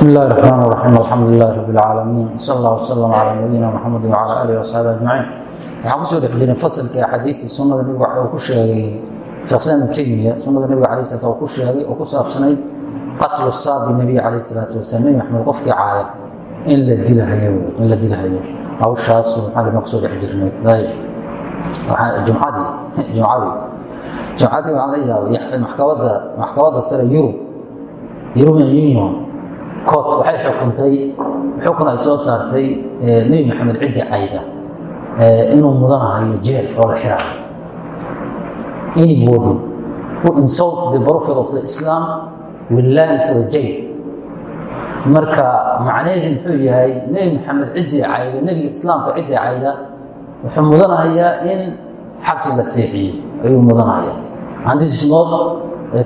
بسم الله الرحمن الرحيم الحمد لله رب العالمين صلى الله وسلم على نبينا محمد وعلى اله وصحبه اجمعين waxaan kusoo dhex jiray fasalka axaadiistii sunnada nebigu waxa uu ku sheegay sheekh ibnu taymiya sunnada nebiga calayh salatu uu ku sheegay oo ku saabsanayd qatlu saabi nebiy calayh salaatu wasalaam nebi maxamed qofkii caaya in la dilahayo in la dilahayo hawshaas maxaa dhima kusoo dhex jirnay ayb jumcadii jumcadii jumcadii waxaan la yaabay maxkamadda maxkamadda sare yurub european union coot waxay xukuntay xukun ay soo saartay nebi maxamed ciddi cayda inuu mudanahayo jeel oo la xirayo. Anybody who insult the prophet of the islam will learn to the jail marka macnaheedu muxuu yahay nebi maxamed ciddii cayda nebiga islaamka ciddii cayda wuxuu mudanahayaa in xabsi la seexiyo. Ayuu mudanahaya and this is not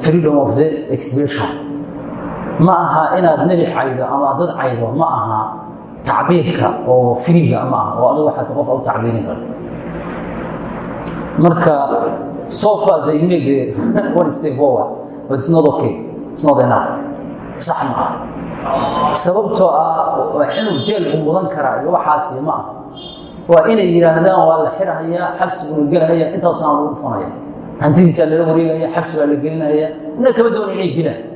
freedom of the expression ma aha inaad nebi caydo ama dad caydo ma aha tacbiirka oo firiga ma aha oo adigu waxaad qof u tacbiirin karto. Marka so far they the one step forward but it's not okay. It's not enough. Sax ma aha. Sababtoo ah inuu jeel u mudan karaa iyo waxaasi ma aha. Waa inay yidhaahdaan waa la xirhayaa xabsiguna gelahaya intaasaan lagu dhufanaya hantidiisaa lala wareegaya xabsi baa la gelinahaya ina kama doona inay dilaan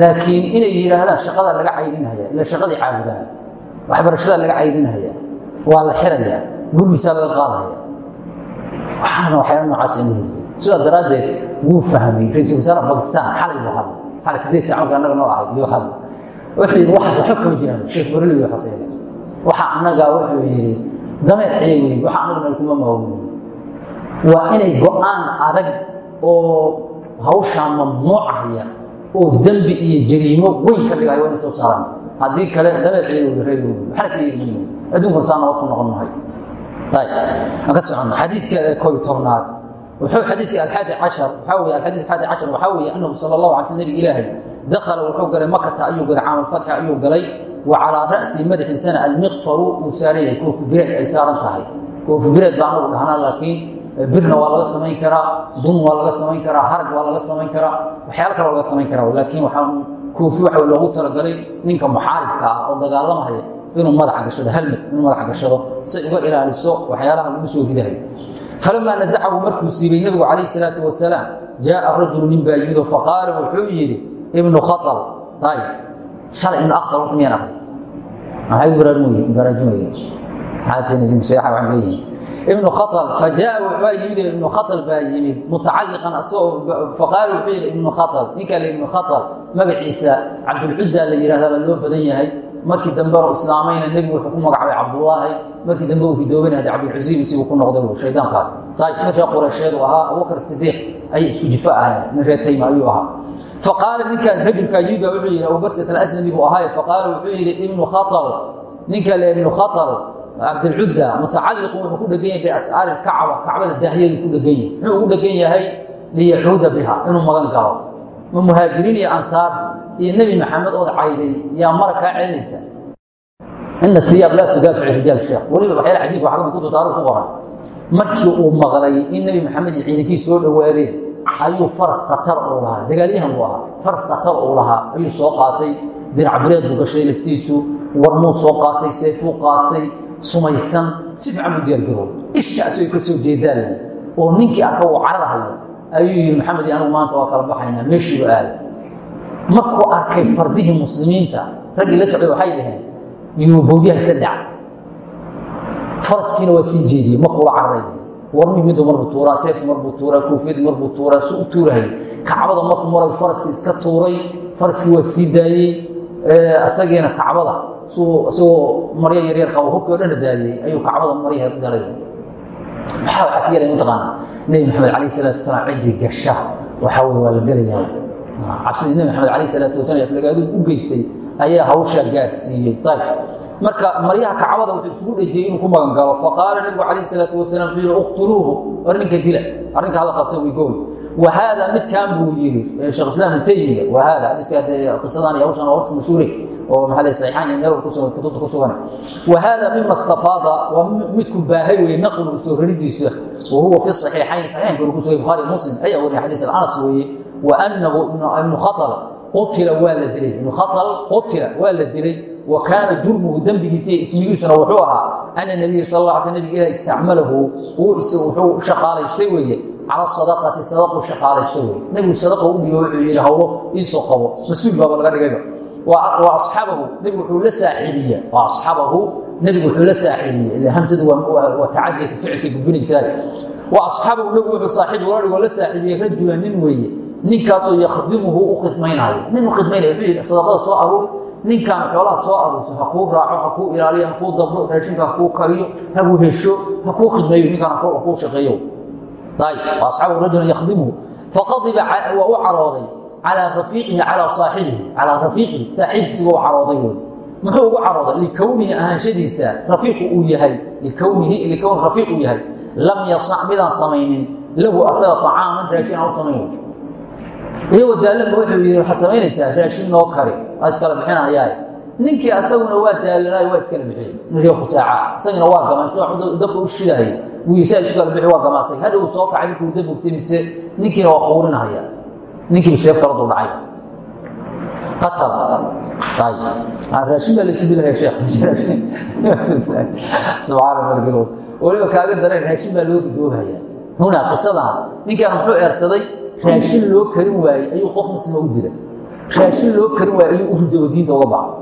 laakiin inay yidhaahdaan shaqada laga caydinhaya ila shaqadii caabudaan waxbarashadaa laga caydinhaya waa la xiraya gurgiisaa laga qaadahaya waxaana waxyaala noocaas in heliyo sidaa daraaddeed wuu fahmay ra'iisul wasaaraha bakistan xalay buu hadlay. Xalay sideed sac marka annaga noo ahay yuu hadlay. Wuxuu yidhi waxaas waxba kama jiraan sheekh boreli waxaas yidhi waxa annaga wuxuu yidhi dameer xiyay weyn waxa annaga nal kuma maawin waa inay go'aan adag oo hawshaa mamnuucahaya oo dembi iyo jariimo weyn ka dhigayo waa soo saaraan haddii kale dabeer ciy reer yeelin adduunkan saa nabad ku noqon mahay aan ka socono xadiiska koob tobnaad wuxuu xadiiska alxaadi cashar waxaa weye alxadiis alxaadi cashar waxaa weeye annahu sala allahu alay sl nabi ilaahay dakhala wuxuu galay makata ayuu galay caamalfatxi ayuu galay wa calaa ra'si madaxiisana almiqfaru uu saaran yahay koofi bireed ay saaran tahay. Koofi bireed baa anagu dhahnaa laakiin birna waa laga samayn karaa dun waa laga samayn karaa harag waa laga samayn karaa waxyaalo kale laga samayn karaa laakiin waxaa koofi waxa loogu talagalay ninka muxaaribka ah oo dagaalamahaya inuu madaxa gashado halmad inuu madaxa gashado si uga ilaaliso waxyaalaha lagu soo ridahay falamaa nasacahu markuu siibay nebigu calayhi salaatu wasalaam jaaa rajulu nin baa yimid oo faqaala wuxuu yidhi ibnu khatal ayib shalay ibnu akhtar horta miyaan aqri maxay baraarujinaya ibnu waa yimid ibnu khatal cabdilcuza mutacalliqun wuxuu ku dhegan yahay bias'aari kacba kacbada daahiyadu ku dhegan yahay muxuu ugu dhegan yahay liyacuuda biha inuu magan galo. Ma muhaajiriin iyo ansaar iyo nebi maxamed ood cayday yaa mara kaa celinaysa. Ina hiyaab laa tudaafic rijaal sheekh. Weliba waxyaala cajiibka waxa ka mid kutub taarikh ku qoran. Markii uu maqlay in nebi maxamed iyo ciidankiis soo dhowaadeen ayuu faras khatar uu lahaa. Dagaalyahan buu ahaa. Faras khatar uu lahaa. Ayuu soo qaatay. Dirac bireed buu gashay laftiisu. Warmuu soo qaatay. Seefuu qaatay sumaysan si fiican buu diyaargaroob ishaasay ka soo jeedaan oo ninkii arka uu cararahayo ayuu yidhi maxamed iyo maanta waa kala baxaynaa meeshiibu aaday. Markuu arkay fardihii muslimiinta raggii la socday waxay dhaheen yuu bawdiyaha iska dhaca faraskiina waa sii jeediyey markuu la cararay warmii miduu marbuu tuuraa seefki marbuu tuuraa koofiyadii marbuu tuuraa su u tuurahay kacbada markuu maray faraskii iska tuuray faraskii waa sii daayey isagiina kacbada isagoo maryo yaryar qabo hubkii o dhana daadiyey ayuu kacbada maryaha galay. Maxaa waxaa si mataqaana nebi maxamed calayh salaatu wasalaam ciddii gasha waxaa weye waa la gelayaa. Cabsidii nebi maxamed calayh salaatu wasalam aflagaaduu u geystay ayaa hawshaa gaarsiiyey. Marka maryaha kacbada wuxuu isugu dhejiyey inuu ku magan galo faqaala nebigu calayh salaatu wasalam wuxuu yihi uktuluuhu war ninka dila arrinka hala qabta way gool wa haada midkan buu yidhi sheekh islaam ibnu taymiya. Wa haada xadiiska qisadan iyo hawshan waa mashhuure oo maxaa lay saxiixaan iyo meel kusugan kutubta ku sugan. Wa haada mima istafaada waa midku baahay weeye naqlu soo raridiisa wa huwa fi saxiixayn saxiixaynka ku sugay bukhaari muslim ayaa wariya xadiis anas weeye. Wa annahu ibnu khatal qutila waa la dilay. Ibnu khatal qutila waa la dilay. Wa kaana jurmuhu dembigiisa iyo ismigiisuna wuxuu ahaa ana nabiya sal alay sl nabiga ilah istacmalahu wuxuu shaqaalaystay weeye. Cala sadaqati sadaquu shaqaalaysto wey nebigu u dhigo wuxuu yidhi hawlo iisoo qabo mas'uul laga dhigayba wa asxaabahu nebigu wuxuu la saaxiibiya wa asxaabahu nebigu wuxuu la saaxiibiya ila hamsadu waa tacadiyata ficilkay gudbinaysaa wa asxaabahu nebigu wuxuu saaxiib ula la saaxiibiyey rajulan nin weeye ninkaasoo yakhdimuhu u khidmaynayo nin u khidmaynaya wuxuu yidhi sadaqada soo aruuri ninkan xoolaha soo aruurso ha kuu raaco ha kuu ilaaliyo ha kuu dabro raashinka ha kuu kariyo hagu hesho ha kuu khidmeeyo ninkan ha kuu shaqeeyo. Asxaabu rajula yakdimuhu faqadiba waa u carooday calaa rafiiqihi calaa saaxibihi calaa rafiiqihi saaxiibkiisiba u carooday wey muxuu ugu carooday? Likownihi ahaanshadiisa rafiiqu uu yahay. Likownihi likowni rafiiq uu yahay. Lam yasnac midaan samaynin. Lahu asaga acaaman raashin aan u samayn wey iyagoo daallanba wuxuu yidhi waxaad samaynaysaa raashin noo kari. Waa iskala bixinahayaaye ninkii asaguna waa daallanaayo waa iskala bixiyey. Ninkii khusaaca isagina waa gamay sidoo dabka u shidahay wiisaa isu kala bixi waa gamaasay. Hadhow soo kacay ninkuu dabogtay mise ninkiina waa quurinahaya ninkiiba seef kala dul dhacay qatala raashin baa laysu sheekh. Subxaana weliba kaaga dareen raashin baa loo ridoobaya hunaa qisadan ninkaan muxuu eersaday raashin loo karin waayey ayuu qof muslima u dilay raashin loo karin waayey ayuu u ridoobo diinta uga baxa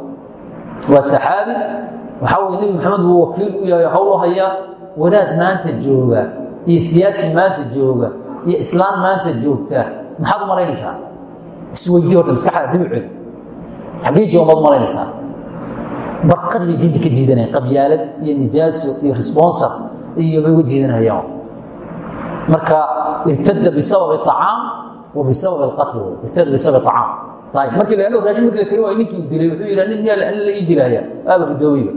waa saxaabi waxaa weye nebi maxamed buu wakiil u yahay hawl u hayaa wadaad maanta jooga iyo siyaasi maanta jooga iyo islaan maanta joogta maxaad u malaynaysaa? Isweydii horta maskaxda dib u celi. Xaggee jooga maad u malaynaysaa? Barqad bay diinta ka jiidanayaan qabyaalad iyo nijaaso iyo responsor iyo bay uga jiidanayaan. Marka irtada bisababi acaam wa bisababi wey irtada bisababi acaam ayib markii la raashin markii la karin waayo ninkii dilay wuxuu yidhaha nin miyaa la ii dilaya aaba ridoobeyba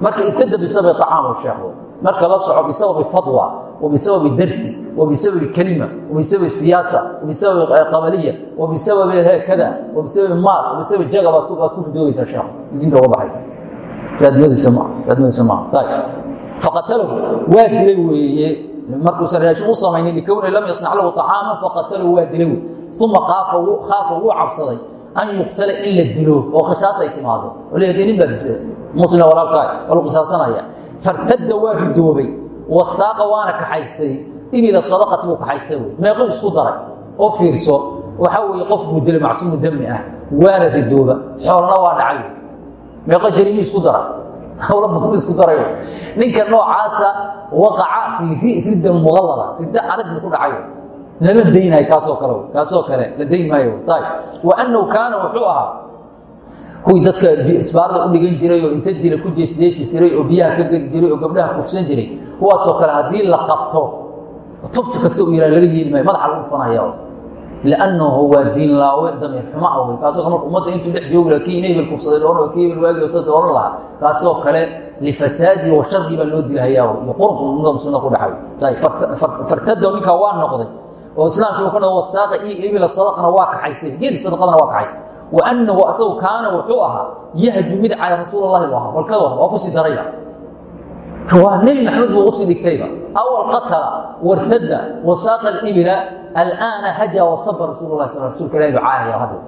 marka irtada bisababi acaam oo sheekh wey marka la soco bisababi fadwa wabisababi darsi wabisababi kelima wabisababi siyaasa wabisababi qabaliya wabisababi kada wabisababi maal wabisababi jaga baad ku ridoobaysaa sheekh diinta uga baxaysa raadmadiisa ma raadmadiisa maaha ayib faqatalahu waa dilay weeye markuusan raashin u samaynin likowni lam yasnac lahu طacaaman faqatalahu waa dilay wey uma kaafa wuu cabsaday an yuqtala in la dilo oo qisaas ay timaado leeyahay nin baa disay muslina walaalkaa waa lagu qisaasanaya. Fartadda waa ridoobay wastaaqa waana kaxaystay ibila sadaqati buu kaxaystay wey. Meequu isku daray oo fiirso waxaa weeye qof buu dilay dami ah waana ridooba xoolna waa dhacay. Meeqo jarimi isku daray hawla badan isku daray. Ninka noocaasa waqaca fii ridda muqallada ridda adag buu ku dhacay lama daynayo kaasoo kale kaasoo kale la dayn maayo. Ayb wa annahu kaana wuxuu ahaa kuwii dadka isbaarada u dhigan jiray oo inta dila ku jeesjeesi jiray oo biyaha ka geli jiray oo gabdhaha kufsan jiray. Kuwaasoo kale haddii la qabto tubta kasta u yihah laga yeeli maayo madaxa lagu dhufanaya liannahu waa diin laawe damiir xumo ah wey kaasoo marka ummadda intuu dhex joogi laha kii hebel kufsaday loodhan kii hebel waagi sasa odhan lahaa kaasoo kale lifasaadi wa shari baa loo dilahayaa iyo qurunka umada muslimiinta ku dhaxay fartado ninkaa waa noqday oo islaamkii ka dhago wastaaqa iyo ibila sadaqana waa kaxaystay geeli sadaqadana waa kaxaystay wa annahu asagu kaana wuxuu ahaa yahju mid cala rasuul allahi bu ahaa walkada waa ku sii darayba waa nebi maxamed buu u sii dhigtayba awal qatala wartadda wasaaqa alibila alaana haja wasaba rasuul lah sal rsulka ilahi bacaahaya hadda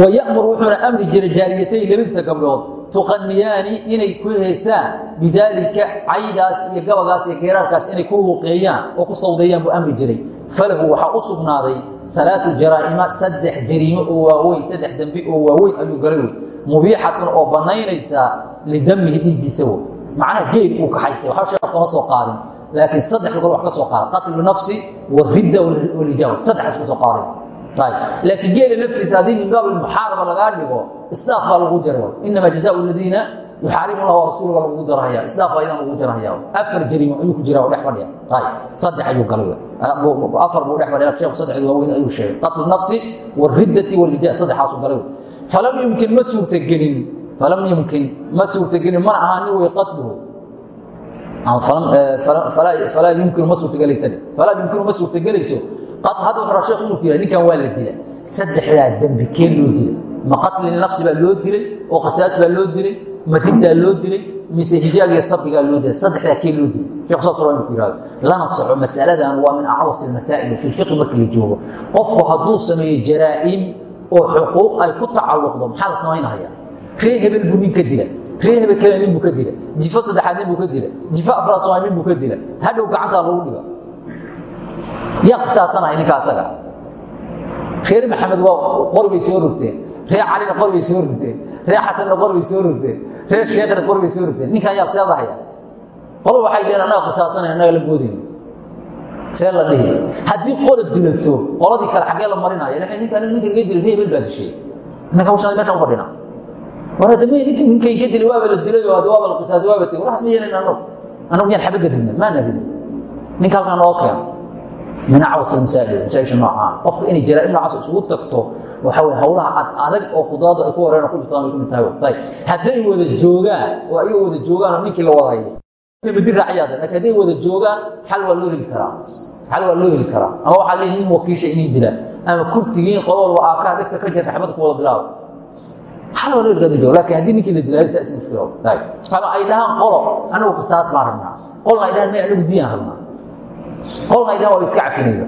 wa ya'mur wuxuuna amri jiray jaariyatay labadiisa gabdhood tuqaniyaani inay ku heesaan bidaalika caydaas iyo gabagaas iyo geeraarkaas inay ku luuqeeyaan oo ku sawdeeyaan buu amri jiray falahu waxaa u sugnaaday salaatu jaraa'ima saddex jariimo oo waaweyn saddex dembi oo waaweyn ayuu galay wey mubiixatun oo bannaynaysa lidamihi dhiiggiisa wey macnaha geel uu kaxaystay waxba sheekh kama soo qaadin laakiin saddexda gol wax ka soo qaada qatlu nafsi waridda walijaaba saddexdaas ka soo qaaday. Laakiin geela laftiisa haddii min baab muxaaraba lagaa dhigo islaaf baa lagu jara inama jazaau ladiina yuxaarimu lah rasuul baa lagu darahaya islaaf baa idan lagu jarahaya afar jarimo ayuu ku jira oo dhex fadhiya. Saddex ayuu galay. Afar buu dhex fadhiya sheekhu saddexda waaweyn ayuu sheegay. Qatlu nafsi wariddati walija saddexaasu galay. Falam yumkin ma suurtagelin falam yumkin ma suurtagelin mana ahaanin wey qatluhu falaa yumkinu ma suurtagelaysa falaa yumkinu ma suurtagelayso hadda wuxuu sheekhu inuu ku yahay ninkan waa la dila saddexdaa dembi keen loo dilay ma qatli nafsi baa loo dilay oo qisaas baa loo dilay ma riddaa loo dilay mise hijaag iyo sabrigaa loo dilay saddexdaa keen loo dilay sheekhu saas waa inuu ku yihahdo lana soco masaladan waa min acwas almasaa'il fi lfiqi markii la joogo qofku hadduu sameeyo jaraa'im oo xuquuq ay ku tacalluqdo maxaa la samaynahaya ree hebel buu nin ka dila. Ree hebel kale nin buu ka dila. Jifo saddexaad nin buu ka dila. Jifo afraad somaal nin buu ka dila. Hadhow gacantaa lagu dhiga yaa qisaasanaya ninka asaga. Reer maxamed waa qori bay soo rogteen. Ree calina qori bay soo rogteen. Ree xasanna qori bay soo rogteen. Ree sheekhna qori bay soo rogteen. Ninkan yaa seedahaya qolo waxay dheheen annaga qisaasanaya annaga la boodayno see la dhihi. Haddii qola dilato qoladii kale xaggee la marinaya ninka ninka naga dilay ree hebel baa dishay. Innaka hawshan meeshaan u fadhina war hadda may nink ninkay ka dilay waaba la dilay oo waaba la qisaasay waaba tegay waxaas ma yeelayn annagu annagu miyaan xabadda ridna maana ridin ninka halkaan noo keeno min acwas masaa'il masaa'isha noocaa qofka inay jaraa'im noocaas isugu tagto waxa weye hawlaha ad adag oo qudaadu ay ku wareeraan ku jirtaan bay ku mid tahay ayib hadday wada joogaan oo ayaga wada joogaan oo ninkii la wada hayo madi raaciyaada laakiin hadday wada joogaan xal waa loo heli karaa. Xal waa loo heli karaa. Ama waxaa leeyihiin nin wakiisha inay dilaan. Ama kurtigiin qolo walba aakaa dhegta ka jirta xabadda ku wada bilaaba loo heli karaa laakiin haddii ninkii la dilaa taati mushkila ama ay dhahaan qolo anagu qisaas baan rabnaa. Qolna ay dhahaan anagu diyaan rabnaa. Qolna ay dhahaan waa iska cafinayda.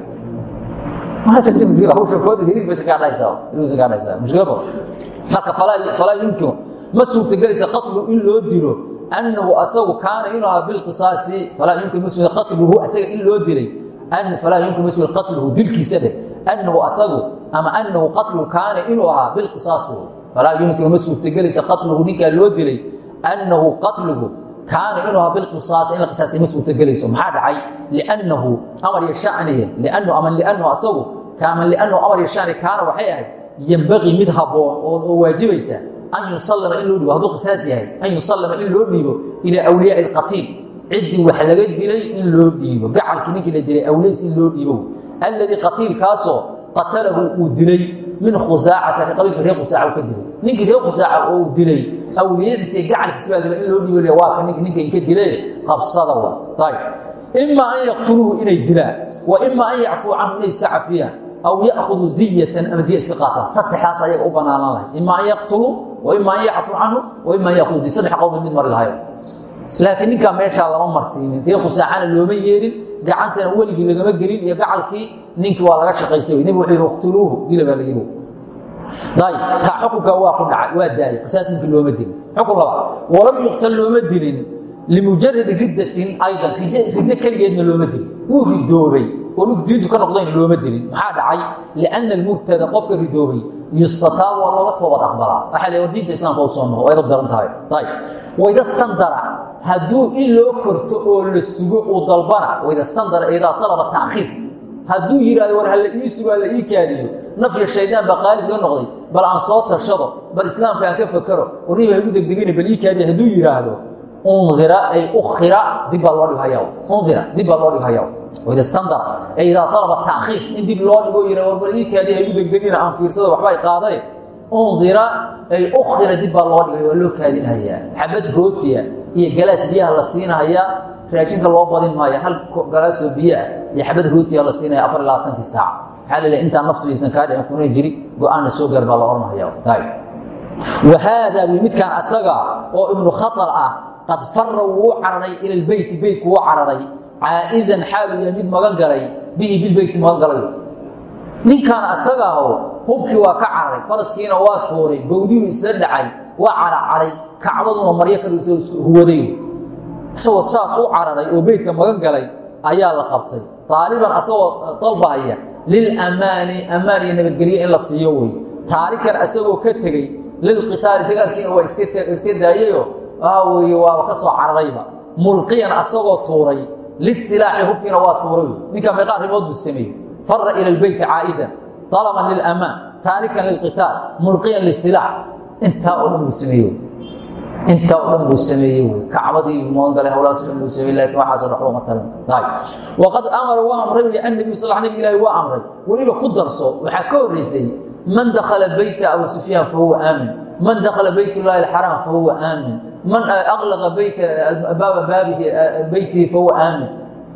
Marka ma suurtagelaysa qatlu in loo dilo annahu asagu kaana inuu ahaa bilqisaasi qatluhu asaga in loo dilay falaa yumkin mas qatluhu dilkiisa dheh annahu asagu ama annahu qatlu kaana inuu ahaa bilqisaasi falaa yumkinu ma suurtagelaysa qatluhu ninkaa loo dilay annahu qatluhu kaana inuu bilqisaasi in la qisaasay ma suurtagelayso. Maxaa dhacay? Liannahu amar iyo shaniye liannu ama liannahu asagu kaama liannahu amar iyo shani kaana waxay ahayd yembaqii mid habboon oo waajibaysa an yusallama in loo dhiibo hadduu qisaas yahay an yusallama in loo dhiibo ilaa awliyaai alqatiil ciddii wax laga dilay in loo dhiibo. Gacalkii ninkii la dilay awliyays in loo dhiibo. Alladii qatiilkaasoo qatalahu uu dilay min khusaacata qabiilka reer khusaaca ka dilay. Ninkii reer khusaaca uu dilay awliyadiis iyo gacalkiisi baa dilay. In loo dhiibo waa ka ninka ninka inka dilay qabsada wa ayib imaa an yaqtuluuhu inay dilaan wa imaa an yacfuu canhu inay iska cafiyaan aw ya'khudu diyatan ama diya iska qaataan. Saddexdaas ayaga u bannaanan lahay ima an yaqtuluu wa ima an yacfuu canhu wa ima an diya saddex qowmi mid mari lahayo laakiin ninkaa meeshaa lama marsiinin. Reer khusaacana looma yeelin gacantana weligii lagama gelin iyo gacalkii ninkii waa laga shaqaystay nebi wuxuu yidhi uqtuluuhu dila baa la yidhi. Ayib taa xukunka waa ku dhacay waa daayay qisaas ninkii looma dilin. Xukun laba walam yuqtal looma dilin limujaradi riddatin aydan riddo keligeedna looma dilin. Wuu ridoobay oo ninku diintu ka noqdayna looma dilin. Maxaa dhacay? Lianna almubtada qofka ridoobay yustataabu waa looga toobad aqbalaa. Waxaa la diinta islaamka u soo noqo waa ida daran tahay. Ayib wayda standara hadduu in loo korto oo la sugo uu dalbana wayda standara idaa talaba ta'khiir. Hadduu yidhahdo war hala ii sugo hala ii kaadiyo nafya shaydaan baa qaalib ka noqday. Bal aan soo tashado bal islaamka aan ka fakero warniba ha igu degdegina bal ii kaadiya hadduu yidhaahdo undira ay ukhira dib baa loo dhighayaa undira dib baa loo dhighayaa wayda standar ee idaa ta'khiir. In dib loo dhigo yidha war bal ii kaadiya ha igu degdegina aan fiirsado waxba ay qaadaye undira ay ukhira dib baa loo dhigaya waa loo kaadinhayaa xabad rootiya iyo galaas biyaha la siinahayaa raashinka loo badin maayo hal galaasoo biyoah iyo xabad rootiya la siinaya afar iyo labaatankii saac. Maxaa la intaa naftu aysan kaa dhicin kuna jiri go'aanna soo gaar baa la odhanaya wa haadaa wi midkaan asaga oo ibnu khatar ah qad fara wuu cararay ila lbeyti beytku wuu cararay. Caa'idan xaalu yahay mid magan galay bihi bilbeyti magan galay. Ninkaan asaga aho hubkii waa ka cararay faraskiina waa tuuray bawdiyu isla dhacay waa caracaray kacbaduna maryo ka dhigto huwaday. Isagoo saas u cararay oo beytka magan galay ayaa la qabtay. Taaliban asagoo dalbahaya lilamaani ammaan iyo nabadgelye in la siiyo wey. Taarikan asagoo ka tegey lilqitaali dagaalkiina waa iska daayayo. Waxa weeye waaba ka soo cararayba mulqiyan asagoo tuuray lisilaaxi hubkiina waa tuuray ninka meeqa arrimood buu sameeyey. Fara ila lbeyti caa'idan. Alaban lilamaan taarikan lilqitaal mulqiyan lisilaax intaa oo dhan buu sameeye intaa oo dhan buu sameeyey wy kacbadii magangalay hawlahaas dhan buu sameeyey laakiin waxaaso dhan uma tarin waqad amara waa amray wy annabiyu sal nabig ilaahi waa amray. Weliba ku darso waxaa ka horreysay man dakhala beyta abu sufyaan fahuwa aamin. Man dakhala beyt llahi alxaraam fahuwa aamin. Man aqlaqa baaba baabihi beytihi fahuwa aamin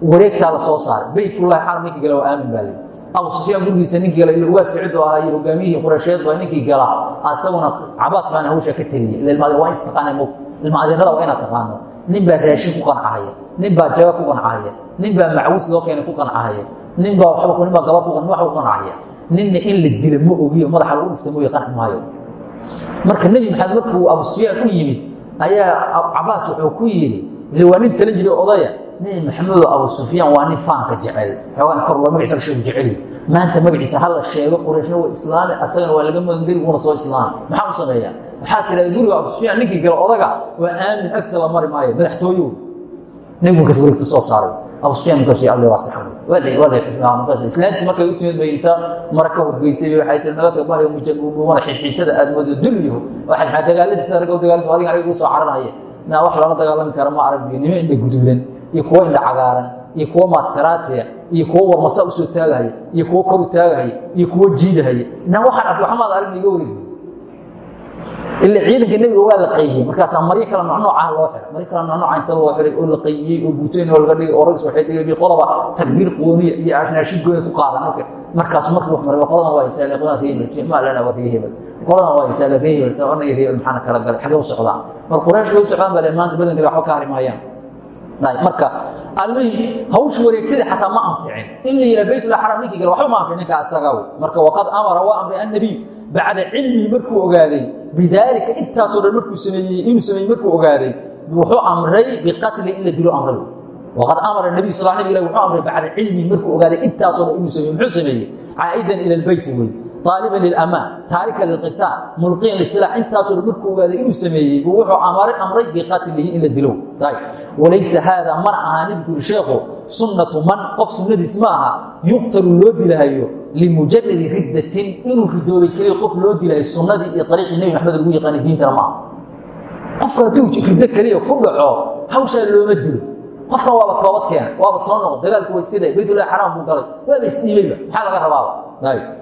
wareegtaa la soo saaray. Beytullahi xaram ninkii gala waa aamin baa lii abu sufyaan gurigiisa ninkii gala ila ugaaska ciduu ahaa iyo hogaamiyihii quraysheed baa ninkii gala. Asaguna cabaas baana hawsha ka ilmaade waa istaqaana mog ilmaadeerada waa inaad taqaano. Nin baa raashin ku qancahaya nin baa jaga ku qancahaya nin baa macwus loo keenay ku qancahaya nin baa waba nin baa gaba ku waxba ku qancahaya ninna in la dila ma ogiyo madaxa lagu dhufta mooye qanci maayo. Marka nebi maxamed markuu abu sufyaan u yimid ayaa cabaas wuxuu ku yidhi ile waa nin talan jiray odaya nebi maxamedo abu sufyaan waa nin faanka jecel xoogaa kor loo magaciisa sheegu jeceli. Maanta magaciisa ha la sheego qurayshna waa islaami asagana waa laga magangeli wuuna soo islaami. Maxaa u sameeyaa waxaa tidhahda guriga abu sufyaan ninkii gala odaga waa aamin agta la mari maayo madaxtooyow. Nebigu markaas wareegta soo saaray. Abu sufyaan markaas alle waa sax waa la waa la xusnaa markaas islaantii markay u timid bay mara ka horgeysay waxay tiri naga tabahayo mujagumada xidxiitada aad moodo dulmiyo waxay maxaa dagaaladiisa ragga dagaaladu adiga aniga igu soo cararhaya naa wax lala dagaalami kara ma arag biyo nimo indha guduudan iyo kuwo indha cagaaran iyo kuwo maaskaraatiya iyo kuwo warmasa u soo taagahaya iyo kuwo kor u taagahaya iyo kuwo jiidahaya naa waxaan arkay waxmaad arag iga wareeg ila ciidanka nebiga waa la qaybiyey. Markaasaa maryo kale nocnoocaha loo xiray. Maryo kale nocnooca inta loo xiray oo la qaybiyey oo guuteyn oo laga dhigay oo ragis waxay dhigay qolaba takbiir qooniya iyo ashnaashigooda ku qaadan. Marka markaas markii wax maray qoladan waa isaale qoladan reer hebel ma lana waa reer hebel qoladan waa isaale reer hebel saa anaga reer maxaana kala galay. Xagee u socdaan mar quraash bay u socdaan baa maanta badan kale waxba ka hari maayaan marka almuhim hawsha wareegtada xataa ma anficin. In la yidhaha baytullah xaram ninkii gale waxba ma anficin ninka asaga marka waqad amara waa amray annabiy bacda cilmihi markuu ogaaday. Bidaalika intaasoo dhan markuu sameeyey inuu sameeyey markuu ogaaday wuxuu amray biqatli in la dilo amray. Waqad amara nabiy sal nabig wuxuu amray bacda cilmihi markuu ogaaday intaasoo dhan inuu sameeyey. Muxuu sameeyey? Caa'idan ila albeyti wey طaaliban lilamaan taarikan lilqitaal mulqiyan lisilaax intaasoo markuu ogaaday inuu sameeyey buu wuxuu amray amray biqatlihi in la dilo walaysa haada mana ahaa nebigu uri sheekhu sunnatu man qof sunnadiis ma aha yuqtalu loo dilahayo limujaradi riddatin inuu ridoobay keliya qof loo dilahayo sunnadii iyo ariiqii nebi maxamed lagu yaqaanay diintana ma aha qofka hadduu riddo keliya ku dhaco hawshaa looma dilo qofkan waaba toobad keena waaba soo noqo dagaalku waa iska day xaraam buu galay. Waaba isdhiibayba maxaa laga rabaaba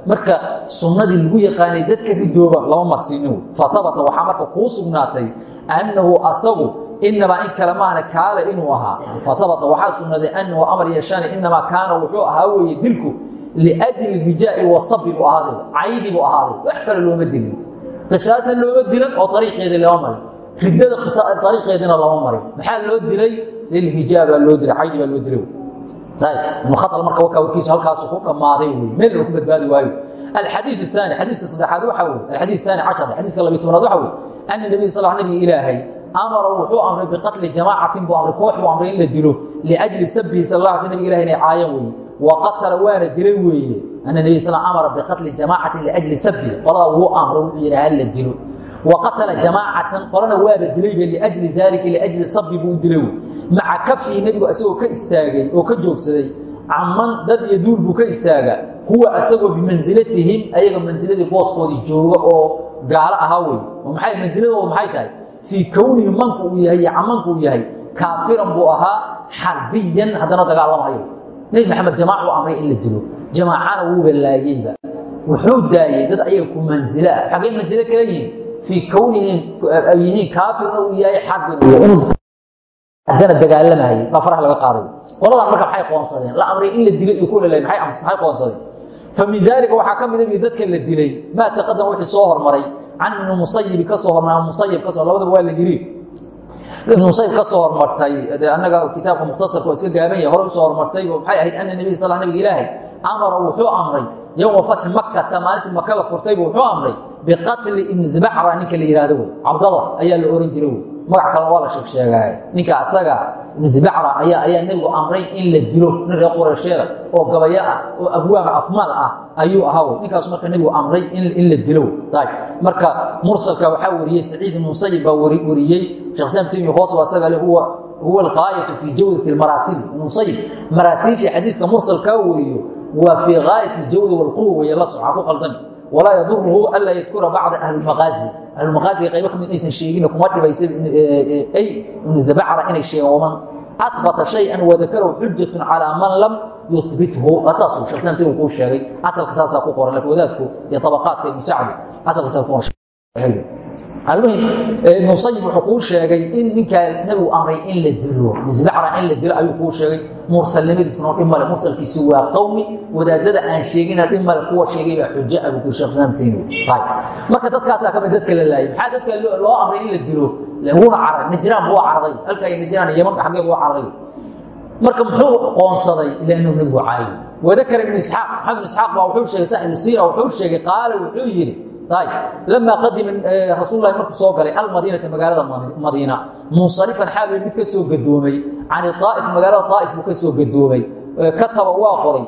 marka sunnadii lagu yaqaanay dadka ridooba lama marsiinin fa habata waxaa marka kuu sugnaatay annahu asagu inamaa in kale maahna kaale inuu ahaa. Fa habata waxaa sugnaaday annahu amar yeeshaana inamaa kaana wuxuu ahaa weeye dilku liajli hijaa'i wasabi buu ahaaday caydi buu ahaaday wax kale looma dilin. Qisaasna looma dilan oo ariiqeedii lama marin. Riddada ariiqeedina lama marin. Maxaa loo dilay lilhijaab loo dira caydi baa loo dira mual marka warkiisa halkaas ku dhammaaday meel ku badbaadi waayo. Alxadii aani xadiiska saddexaad waxa wey alxadii aani cashar xadiiska labiy tobnaad waxa wey ana nabiy sal nabiga ilaahay amara wuxuu amray biqatli jamaacatin buu amray koox buu amray in la dilo liajli sabihi sal ala nabig ilah inay caayaan weeye. Wa qatala waana dilay weeye ana nabi sl amara biqatli jamaacatin liajli sabihi qolada wuu amray wuxuu yidhaha la dilo. وatla jamaacaةa qolana waaba dilayba ljli alia ljli sabri buu dilay maca kafii nebigu isagoo ka istaagay oo ka joogsaday caman dad iyo duul buu ka istaaga huwa asagoo bimansilatihim ayaga mansiladii booskoodii jooga oo gaalo ahaa wey mansiladooda maxay tahay fii kownihi manku uu yahay iyo camanku uu yahay kaafiran buu ahaa xarbiyan haddana dagaalamahayo nebi maxamed jamaac u amray in la dilo jamaacana wuuba laayeyba wuxuu daayey dad ayaga ku mansila ah xaggee mansilo kala yihiin fii kownihim ay yihiin kaafirna uu yahay xarbin haddana dagaalamahayay baa faraha laga qaaday. Qoladan marka maxay qoonsadeen? La amray in la dilay iyo kuwa lalay maxay qoonsadeen? Fa min daalika waxaa ka mida dadka la dilay maa taqadama wixii soo hormaray. Can ibni musayibi ka soo hormaray musayib ka soo labadaba waa la yiri ibn musayib ka soo hormartay annaga kitaabka mukhtasarka waa iska gaaban yahay hore u soo hormartay maxay ahayd ana nabiy sal nabiga ilaahay amara wuxuu amray yowma fatxi makata maalintii maka la furtaybu wuxuu amray biqatli ibni zibacra ninka la yihahdo wey cabdalla ayaa la ohan jiray wey magac kalena waa la sheeg sheegaay ninka asaga ibni zibacra ayaa nebigu amray in la dilo nin reer qureysheeda oo gabayo ah oo abwaaba afmaal ah ayuu ahaa wey ninkaas marka nebigu amray in la dilo wey marka mursalka waxaa wariyey saciid ibn musayib baa wariyey shekh islam timi hoos waa asaga le huwa alqaayatu fii jawdati almaraasil ibn musayib maraasiisha xadiiska mursalkaa wariyo waa fii gaayat aljawda walquwa weeye la soca ku qaldan. Walaa yaduruhu anlaa yadkura bacda ahlilmaqaazi ahlulmaqaaziga qaybo ka mid aysan sheegin kuma dhibaysa ay ibnu zabacra inay sheegaan waman abata shayan wadakarahu xujatun calaa man lam yuhbithu asaasu shekh islam timi kuu sheegay. Asalka saasaa ku qoran laakiin wadaadku iyo tabaqaadka ibnu sacdi asalka saa ku qoran musayib wuxuu kuu sheegay in ninkaa nebigu amray in la dilo misbacra in la dilo ayuu kuu sheegay. Mursalnimadiisuna dhib male mursalkiisu waa qowmi wadaadada aan sheegina dhib male kuwa sheegay baa xujo buu kuu sheekh islaam taymi marka dadkaasaa ka mid dadka la laayay maxaa dadka loo amray in la dilo? Wuuna caray najraan buu cararay. Halka iyo najraan yaman xaggeed u cararay. Marka muxuu qoonsaday? Ila inuu nebigu caayo wadakara ibnu isxaaq maxamed isxaaq baa wuxuu sheegay saaxibu siira wuxuu sheegay qaala wuxuu yidhi lamaa qadima rasuul lahi markuu soo galay almadiinata magaalada madiina munsarifan xaal mid ka soo gadoomay can aaif magaalada aaif buu ka soo gadoomay kataba waa qoray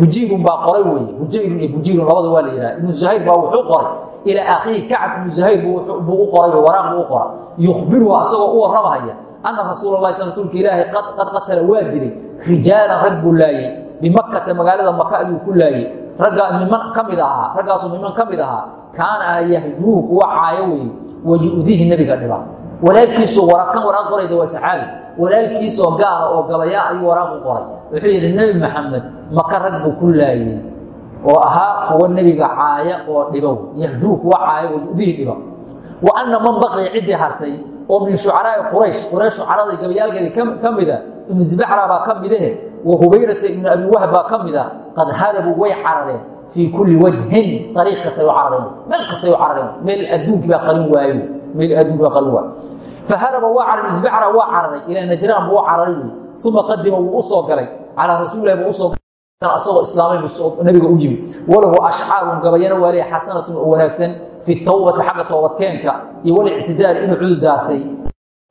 bujiirun baa qoray weye bujayrun iyo bujiirun labada waa la yidhaha ibnu zuhayr baa wuxuu qoray ilaa akhiihi kacab ibnu zuhayr buu u qoray waraaq buu u qora yukhbiruhu asagoo u warramahaya ana rasuula lahi sl rsulka ilaahay qad qatala waa dilay rijaalan rag buu laayey bimakkata magaalada maka ayuu ku laayey raggaa niman ka ahaa raggaasoo niman ka mid ahaa kaana ah yahjuuhu kuwa caayo weye wayu-dihi nebiga dhiba. Walaalkiisoo kan waraaq qorayda waa saxaabi. Walaalkiisoo gaala oo gabayaa ayuu waraaq u qoray. Wuxuu yidhi nebi maxamed maka rag buu ku laayey oo ahaa kuwa nebiga caaya oo dhibow yahjuuhu kuwa caaya wayu-dihi dhiba. Wa anna man baqiya ciddii hartay oo min shucaraa'i quraysh quraysh shucaraday gabayaalkeedii ka mida ibnu zibacra baa ka midahe wa hubayrata ibnu abi wahb baa ka mida qad harabuu way carareen fii kulli wajhin ariiq kastay u carareen meel kastay u carareen meel adduunkii baa qarin waayo. Meel adduunkii baa qarin waayo. Faharaba waa carar ibnu zibacra waa cararay ilaa najraan buu cararay wey uma qadima wuu u soo galay. Calaa rasuulilahi buu u soo asagoo islaamay buu nabiga u yimi walahu ashcaarun gabayana waa leeya xasanatun oo wanaagsan. Fi towbati xagga toobadkeenka iyo walictidaari inuu cudur daartay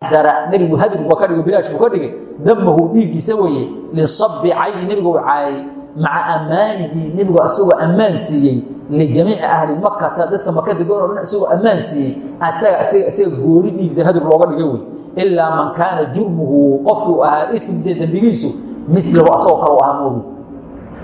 dara nebigu hadir buu ka dhigay bilaash buu dhigay. Damahu dhiiggiisa weeye lisabbi cayni nebiga u caayay maca ammaanihi nebigu isagoo ammaan siiyey. Lijamiici ahli makata dadka maka oo dhan isagoo ammaan siiyey. Isaga goori dhiiggiisa hadir looga dhigay wey ilaa man kaana jurmuhu qofkii uu ahaa ifmisa dembigiisu milahu asagoo kale u ahaa moogi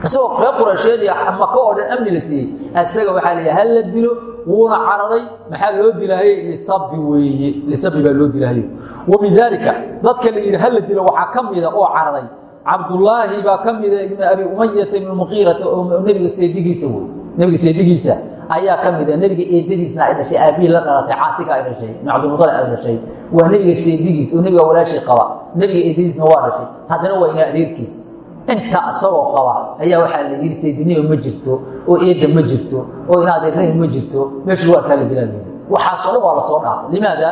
isagoo reer quraysheed iyo maka oo amni la siiyey. Isaga waxaa yidhaha hal la dilo wuuna cararay maxaa loo dilahayey lisabi weeye lisabi baa loo dilahaye wa min daalika dadka la yidhi hala dilo waxaa ka mida oo cararay. Cabdullaahi baa ka mida ibnu abi umayata ibnu muqiirata oo nebiga seedigiisa wey nebiga seedigiisa ayaa ka mida. Nebiga eedadiisna ay dhashay aabihii la dhalatay caatika ay dhashay ibnu cabdilmutalib ay dhashay. Waa nebiga seedigiis oo nebiga walaashii qaba. Nebiga eedadiisna waa dhashay. Haddana waa ina adeerkiis inta isagoo qaba ayaa waxaa la yidhi saydinima ma jirto oo eedda ma jirto oo in adeernima ma jirto meeshu waa arkaa la dilaa layidhi waxaasoo dhan waa la soo dhaafay. Limaada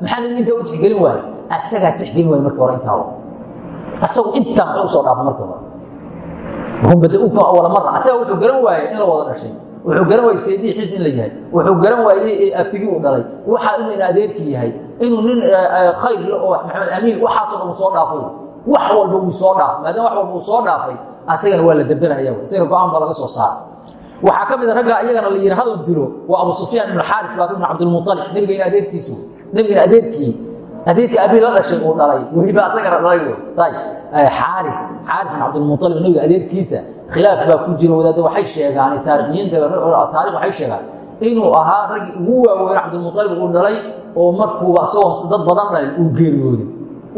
maxaa nebigu intaa u tixgelin waaye asagaa tixgelin waaye marka hore intaa asagu intaa muxuu u soo dhaafay marka hore? Wahum bada-uukum awala mara asaga wuxuu garan waayey in la wada dhashay. Wuxuu garan waayey saydii xid in la yahay. Wuxuu garan waayey abtigii uu dhalay. Waxa inuu in adeerkii yahay. Inuu nin khayr le oo maxamed amiin waxaasoo dhan uu soo dhaafay wax walba wuu soo dhaafay. Maadaama wax walba uu soo dhaafay asagana waa la derderahaya isagana go'aan baa laga soo saaray. Waxaa ka mid a ragga iyagana la yidhi hala dilo. Waa abu sufyaan ibnu xaaris baa ibnu cabdilmualib nebigayna adeerkiisu nebigana adeerkii adeerkii abii la dhashay uu dhalay. Weliba asagana dhalay xaaris xaaris ibn cabdilmualib nebiga adeerkiisa khilaaf baa ku jira wadaadda waxay sheegaan taarikiyiinta taarikh waxay sheegaan inuu ahaa raggii ugu waaweyn cabdilmualib uu dhalay oo markuuba isagoo dad badan dhalin uu geeriyooday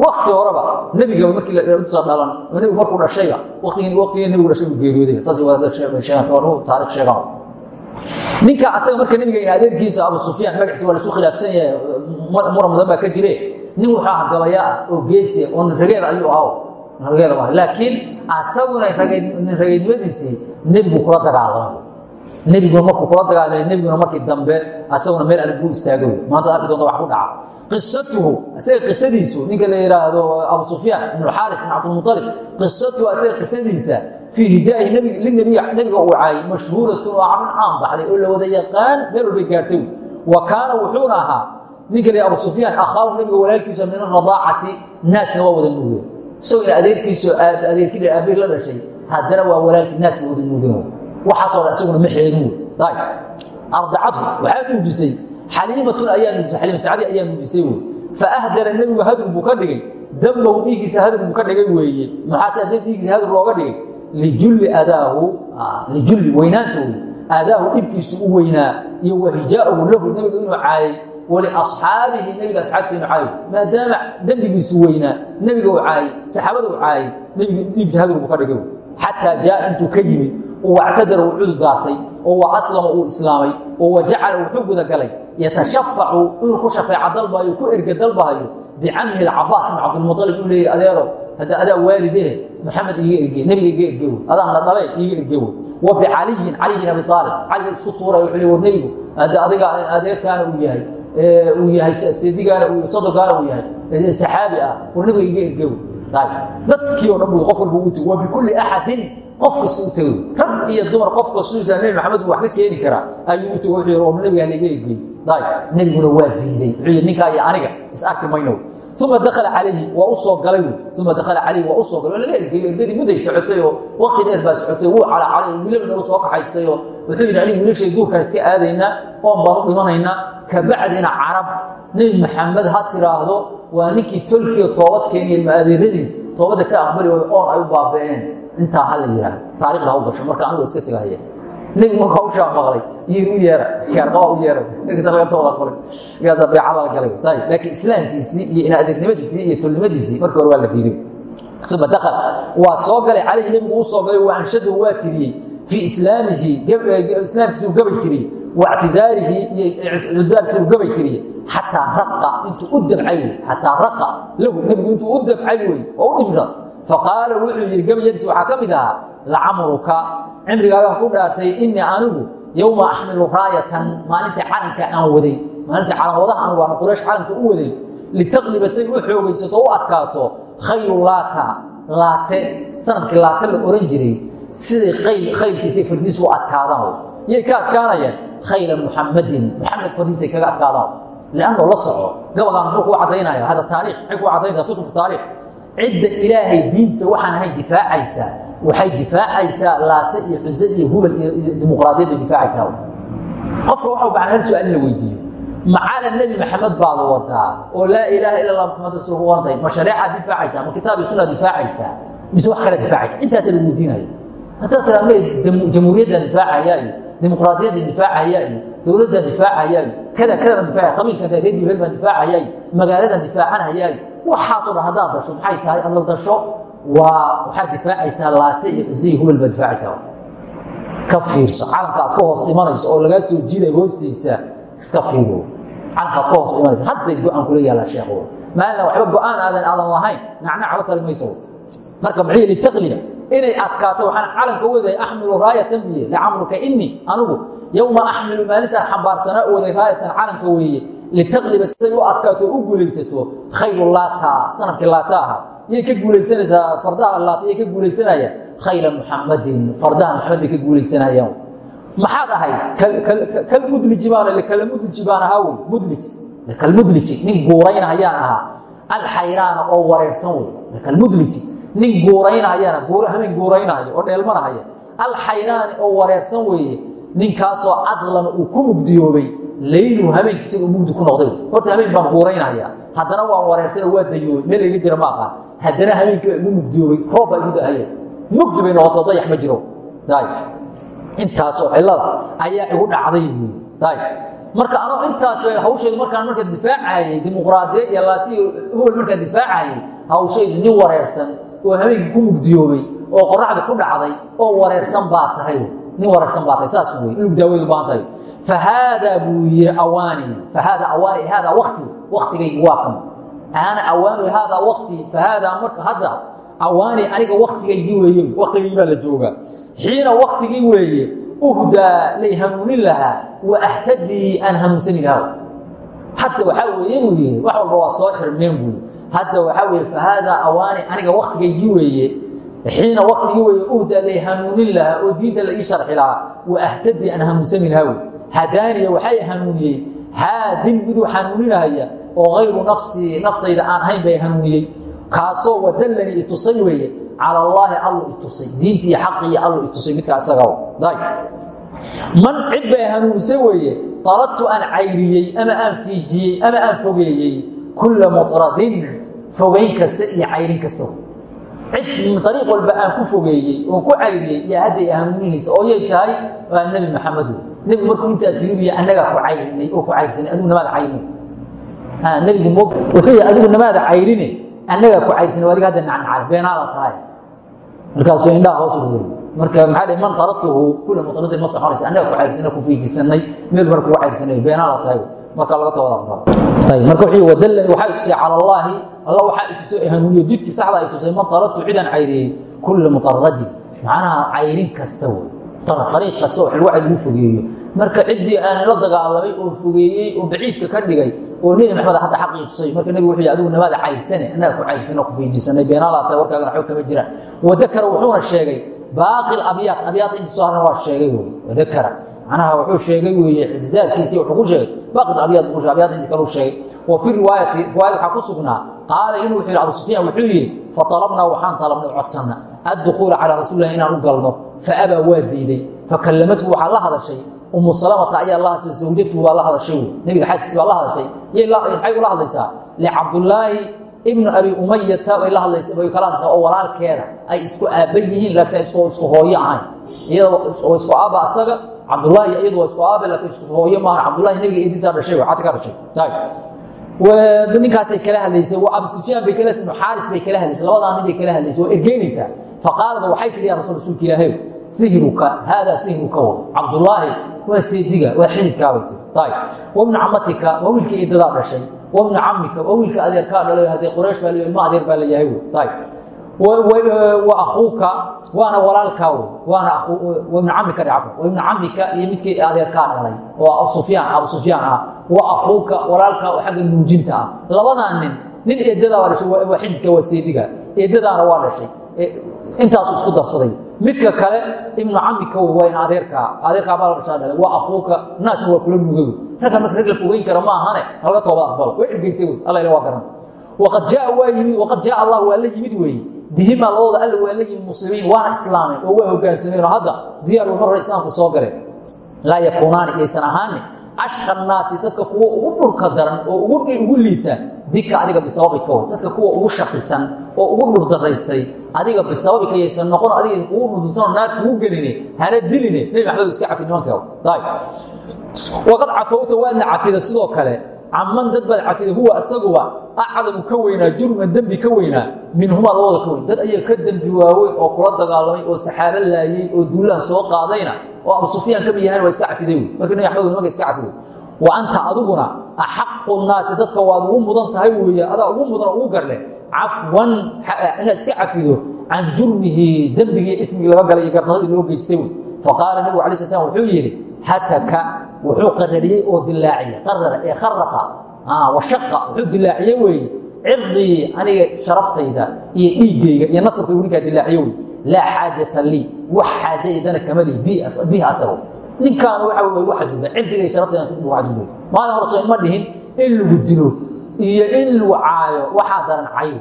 wakti horeba nebigaba markii la dhalan nebigu markuu dhashayba watigii waktigii nebigu dhashay uu geeriyooday. Saas wadaadda sheegaan taarikh sheegaan ninka asaga marka nebiga in adeerkiisa abu sufyaan magaciisa waa la isku khilaafsan yahay muran mudan baa ka jire nin wuxuu aha gabaya ah oo geesi oo nin rageed ayuu ahaa nin rageed ah laakiin asaguna nin rageednimadiisii nebigu kula dagaalamay. Nebiguna markuu kula dagaalamay nebiguna markii dambe asaguna meel adag buu istaagay. Maanta arki doonta wax ku dhaca qisatuhu isaga qisadiisu ninka la yidhaahdo abu sufyaan ibn xaaris ibn cabdilmualib qisatuhu isaga qisadiisa fii hijaahi linabiy nebiga uu caayay mashhuuratun oo carin caan baxday oo la wada yaqaan meel walbay gaartay. Wa kaana wuxuuna ahaa ninka la abu sufyaan akhaahu nebiga walaalkiisa min aradaacati naasna waa wada nuugeen isagoo ina adeerkiiso adeerkii aabir la dhashay haddana waa walaalkii naasna wada nuugeen waxaasoo dhan isaguna ma xeerin wey ardacatu waxaa nuujisay xaliimatun ayaa nuujisay xaliima sacdi ayaa nuujisay wey faahdara nebigu hadur buu ka dhigay. Dambahu dhiiggiisa hadur buu ka dhigay weeye. Maxaase dab dhiiggiisa hadur looga dhigay? Lijulli adaahu lijulli weynaanta wey aadaahu dhibkiisu u weynaa iyo wahijaa'ahu lahu nebiga inuu caayay. Waliasxaabihi nebiga asxaabtiisa inuu caayay. Maadaama dembigiisu weynaa nebiga uu caayay saxaabada uu caayay nebiga dhiiggiisa hadur buu ka dhigay jaa intuu ka yimid oo wactadara uu oo wa aslama uu islaamay oo wa jacala wuxuu gudagalay yatashafacu inuu ku shafeeca dalbahayo ku erga dalbahayo bicamihi alcabaas ibn cabdilmualib uu leeyahy adeero hadda adaa waalidehe maxamed iiga erge nebiga iga ergewo adaana dhale iiga ergewo wa bicaliyin cali bin abi aalib caliga isku tuuray wuxuu le war nebigu hadda adiga adeerkaana uu yahay uu yahay sedigaana sadogaana uu yahay saxaabi ah war nebiga iga ergewo dadkii o dhan bu qof walba u tegi waa bikulli axadin qof kasta u tego rag iyo dumar qof kastuusaa nebi maxamed wax ka keeni karaa. Ayuu u tego wuxuu yidhi oo nebiga halaga egey nebiguna waa yidhi ninkaa iyo aniga is arki mayno. Uma dakala calayhi waa u galay uma dakala calayhi waa u galay. Laga ergeeyo ergadii mudday socotay oo waqti dheer baa socotay wuu calacalay oo wiilal nagu soo kaxaystay oo wuxuu yidhi anigu wiilashay duurkaan iska aadaynaa oon baan u kabacdina carab. Nebi maxamed ha tiraahdo waa ninkii tolkiio toobad keeniya maadeeradiis toobadda ka aqbali waayo oon ay u baaba'een intaa ha la yidhaahdo taarikhda ha u gasho. Marka anigoo iska tegahaya nebigu marka hawshaa maqlay? Yir u yeera. Kaarqaba u yeera. Markaasa laga tooda aqbalay markaasa beecada la galay. Ayib laakiin islaamkiisii iyo ina adeernimadiisii iyo tolnimadiisii marka hore waa la diiday. Uma dakal waa soo galay. Calayhi nebigu u soo galay. Waa anshadu waa tiriyey. Fii islaamihi islaamkiisi u gabay tiriyey. Wactidaarihi iyo cudaarkiisi u gabay tiriyey. Xataa raqa intuu u dabcay wey xataa raqa lahu nebigu intuu u dabcay wey oo u dhimrad faqaala wuxuu yidhi gabayadiis waxaa ka mid ahaa lacamruka. Ku dhaartay inii anigu yowma axmilu raayatan maalintii calanka aan waday maalintii calanwadaha anigu aan quraysh calanka u waday litaqliba say u xoogaysato u adkaato khaylu laata laate sannadkii laate la ohan jiray siday qayl khaylkiisay fardiisu u adkaadaan yay ka adkaanayaan khayla muxamadin muxamed fardiisay kaga adkaadaan. Liannoo la soco gabagaan muxuu kuu caddaynaya hada taarikh maxay kuu caddaynaya fiqhu taarikh cidda ilaahay diinta waxaan ahayn difaacaysaa waxay difaacaysaa laate iyo cuse iyo hubal iyo dimuqraadiyad bay difaacaysaa. Qofka waxa u baahan hal su'aal in la weydiiyo. Macala nebi maxamed baad wadaa oo laa ilaaha illa allah maxamed rasuul warday ma shareecaad difaacaysaa ma kitaab iyo sunna difaacaysaa mise wax kale difaacaysa intaasa lagu weydiinaya haddaad tiraa me jamhuuriyaddaan difaacaya iyo dimuqraadiyaddaan difaacaya iyo dowladdaan difaacaya iyo kada kadaan difaacaya qabiilkan reer hebel baan difaacaya iyo magaaladan difaacanaya iyo waxaasoo dhan haddaad dasho maxay tahay adla dasho waa waxaad difaacaysaa laate iyo cusey hubal baad difaacaysaa. Ka fiirso calanka aad ka hoos dhimanayso oo lagaa soo jiiday hoostiisa iska fiiro calanka aad ka hoos dhimanaysa hadday go'aan kula yaallaa sheekhu. Maalina waxba go'aan aadan aadan lahayn. Nacnacba tali mayso. Marka muxuu yidhi taqliba inay adkaato waxaan calanka waday axmilu raayatan biye licamruka inii anigu. Yowma axmilu maalintaan xambaarsanaa waday raayatan calanka weeye litaqliba siday u adkaato o u guulaysato khayru laata sannadkii laata ahaa yay ka guulaysanaysaa fardaha laata yay ka guulaysanayaan khayla muxamadin fardaha maxamed bay ka guulaysanayaan maxaad ahayd kalmudliji baan kalmudliji baan ahaa wey mudlij kalmudliji nin guuraynahayaan ahaa alxayraana oo wareersan wey kalmudliji nin guuraynahayaan habeen guuraynahayo oo dheelmanahaya alxayraani oo wareersan weeye ninkaasoo cadlan uu ku mugdiyoobay laylu habeenkiisaga mugdi ku noqday. Horta habeen baan guuraynahaya haddana waan wareersana waa dayoobay. Meel layga jira ma haddana habeenkii igu mugdiyoobay. Roob baa igu dahaya. Mugdi bay noqoto dayax ma jiro. Intaasoo cilada ayaa igu dhacday marka anoo intaas hawshaydu markaan markaa difaacahayay dimuqraadiya iyo laatiyo hubal markaa difaacahayay hawshaydu nin wareersan oo habeenkii ku mugdiyoobay oo qoraxda ku dhacday oo wareersan baa tahay. Nin wareersan baa tahay. Saas wey in lug daawadu baahan tahay fahaadaa buu yii awaani fahaada awaani haadaa wakti waktigaygi waa ana awaanu haadaa wakti fahaadaa marka hadda awaani aniga waktigaygii weeye waktigaygii baa la joogaa xiina waktigii weeye uhdaa lay hanuunin lahaa wa ahtadii aan hanuunsani lahaa hadda waxaa weeye buu yihi wax walba waa soo xirmeen buu hadda waxaa weeye fahaadaa awaani aniga waktigaygii weeye xiina waktigii weeye uhdaa lay hanuunin lahaa oo diinta la ii sharxi lahaa wa ahtadii aan hanuunsani lahaa hadaaniya waxay hanuuniyey. Haadin miduu hanuuninahaya oo hayru nafsii naftayda aan ahayn bay hanuuniyey. Kaasoo wadallanii itusay weeye. Allaahi allu itusay. Diinti iyo xaqi allu itusay midkaa isaga man cid bay daradtu aan cayriyey ama aan fiijiyey ama aan fogeeyey. Kulla muطradin fogayn kasta iyo cayrin kasta. Cid ariiq walba aan ku fogeeyey oo ku cayriyey yaa hadday hanuuninaysa oo yay waa nebi maxamedu nebigu markuu intaas yiriya annagaa ku cayrinay oo ku cayrsanay adigu namaada cayrin. Nebigu mo wuxuu yii adigu namaada cayrine annagaa ku cayrsanay adiga hadda nacnacay beenaada tahay. Markaasuu indhaha hoos ururi marka maxaa dhi man taradtuhu kula muطradin ma soconaysa annaga ku cayrsana ku fiijisanay meel bar kugu cayrsanay beenaada tahay. Marka laga tooda aqbalo. Ayb marka wuxuu wadallani waxaa itusay cala allaahi alla waxaa itusay hanuuniyo jidkii saxda ay tusay man taradtu cidaan cayriyey kulla muطaradin macnaha cayrin kasta wey ariiq kasta oo xilwaxa lagu fogeeyo marka ciddii aan la dagaalamay oo fogeeyey oo baciidka ka dhigay oo nebi maxamed hadda xaqii tusay marka nebigu wuxuu yidhi adigu namaada caydsane annaga ku caydsana ku fiijisanay beenaalaata warkaagana waxba kama jiraan wadakara wuxuuna sheegay baaqi abyaad abyaad inta soo harna waa sheegay wey wadakara macnaha wuxuu sheegay weeye ictidaadkiisii wuxuu ku sheegay baaqi abyaad buu sheegay abyaad inta kale uu sheegay wa fi riwaayati riwaayad waxaa ku sugnaa qaala inuu wuxuu yidhi abu sufyaan wuxuu yidhi fatalabnaa waxaan talabnay codsanna addukuula calaa rasuulilah inaan u galno. Faabaa waa diiday. Fakallamathu waxaa la hadashay. Umu salamata ayaa la hadashay zawjatu baa la hadashay. Nebiga xaaskiisi baa la hadashay. Maxay ula hadlaysaa? Licabdullaahi ibnu abi umayata bay la hadlaysa bay kala hadlaysaa oo walaalkeeda ay isku aabba yihiin laakiin isku hooyo ahayn. Iyada waa isku aaba asaga cabdullaahi iyadu waa isku aabe laakiin isku hooyo maaha. Cabdullahi nebiga eediisaa dhashay xata ka dhashay. Ninkaasay kala hadlaysay. Waa abu sufyaan bay kala ibnu xaaris bay kala hadlaysay. Labadaa nin bay kala hadlaysay. Waa ergeynaysaa faqaalad waxay tihi ya rasul rasuulka ilaahay sihruka haadaa sihruka w cabdullaahi waa seediga waa xididkaabay tii ayb wabnu camatika waa wiilka eedadaa dhashay. Wabnu camika waa wiilka adeerkaa dhalay haddee quraysh baa ilma adeer baa layahay wey. Ayb wa akuuka waana walaalkaa waana wabnu camika dhacfo wabnu camika iyo midkii adeerkaa dhalay. Oo sufyaan abu sufyaan ah. Wa akuuka walaalkaa oo xagga nuujinta ah. Labadaa nin nin eedadaa waa dhashay waa xididka waa seediga eedadaana waa dhashay intaasu isku darsaday. Midka kale ibnu camika waa in adeerkaa adeerkaa baa la dhashaa dhalay waa akuuka naasna waa kula nuugay ragga marka rag la fogeyn kara ma ahane halga toobad aqbalo waa ergeysay wey alla ila waa garan. Waqad jaa waa yimid waqad jaa allah waa la yimid weeye bihimaa labooda alla waa la yimid muslimiin waana islaameen oo waa hogaansameen oo hadda diyaar mar hore islaamka soo galeen laa yakuunaani iyaysan ahaani ashqa naasi dadka kuwa ugu dhulka daran oo ugu liita bika adiga bisababika wey dadka kuwa ugu shaqisan oo ugu dhuldaraystay adiga bisababika yaysan noqon adiga kugu dhuduntanoo naar kugu geline hana diline nebi maxamed iska cafi nimanka waqad cafowta waadna cafida sidoo kale. Caman dad baad cafida huwa isaguba acdamu ka weynaa jurman dembi ka weynaa minhumaa labooda ka weyn dad ayaga ka dembi waaweyn oo kula dagaalamay oo saxaabo laayey oo duulaan soo qaadayna oo abu sufyaan ka mid yahan waa iska cafiday marka nebi maxamed nimanka iska cafiday wa anta adiguna axaqu naasi dadka waad ugu mudan tahay weeye adaa ugu mudan ugu garle. Cafwan inaad iska cafido can jurmihi dembigii ismigii laga galay iyo garnadadii geystay wey faqaala nebigu alay sl wuxuu yidhi hataka wuxuu qarariyey oo dilaaciyey qarara ee kharaqa washaqa wuxuu dilaaciye weeye cirdii aniga sharaftayda iyo dhiiggayga iyo nasabkaygu ninkaa dilaaciye wey laa xaajata lii wax xaaja idana kama lihi bihi ninkaan waxa wey igu xadgudba cirdigay sharaftayda igu xadgudbay maalin hore soo ima dhihin in lagu dilo iyo in lagu caayo. Waxaa daran cayo.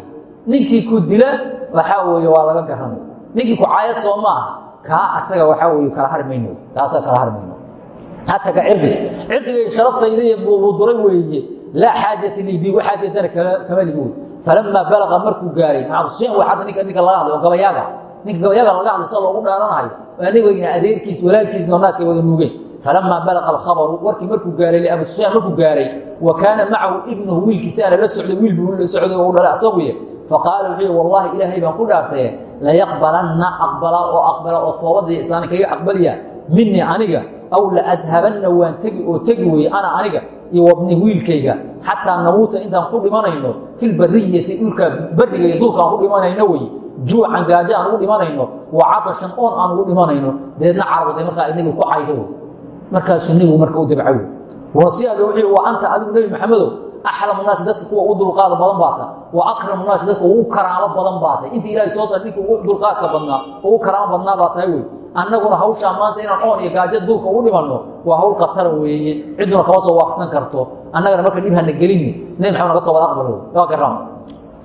Ninkii ku dila waxaa weeye waa laga garanay ninkii ku caayo soo maaha kaa asaga waxaa weye kala hari mayno kaa asaga kala hari mayno hataka cirdi. Cirdigay sharaftayda iyo buubuduray weeye. Laa xaajata lii bi waxaajeedana kama lihi wey falamaa balaqa markuu gaaray maxamusufyaan waa hadda ninka ninka laga hadlay oo gabayaaga. Ninka gabayaaga laga hadlay sa loogu dhaaranayo anigayna adeerkiis walaalkiisna naaska wada nuugeen falamaa balaqa alkhabaru warkii markuu gaaray liabi sufyaan markuu gaaray wa kaana macahu ibnuhu wiilkiisaana la socday wiil buu la socday oo u dhalay asaguye faqaala wuxuu wallahi ilaahay baan ku dhaartaye layaqbalanna aqbala oo aqbala oo toobadii islaani kaga aqbaliya minii aniga aw laadhabanna waan tegi oo tegi weye ana aniga iyo wabni wiilkayga xataa namuuta intaan ku dhimanayno filbariyati dhulka bariga iyo dulka aan ku dhimanayno weye juucan gaajo aan ugu dhimanayno wa catashan oon aan ugu dhimanayno deedna carabade markaa inagu ku caydo. Markaasuu nebigu marka u dabca wey wasiyaga wuxuu wa anta adigu nebi maxamedow axlamu naasi dadka kuwa ugu dulqaada badan baata wa akramu naasi dadka ugu karaamo badan baatay intii ilaahay soo saar ninka ugu dulqaadka badnaa ugu karaamo badnaa baa tahay wey. Annaguna hawshaa maanta inaan oon iyo gaajo dulka ugu dhimanno waa hawl khatara weeye. Cidduna kama soo waaqsan karto. Annagana marka dhib hana gelinni nebi maxamed naga toobad aqbal waa faraqa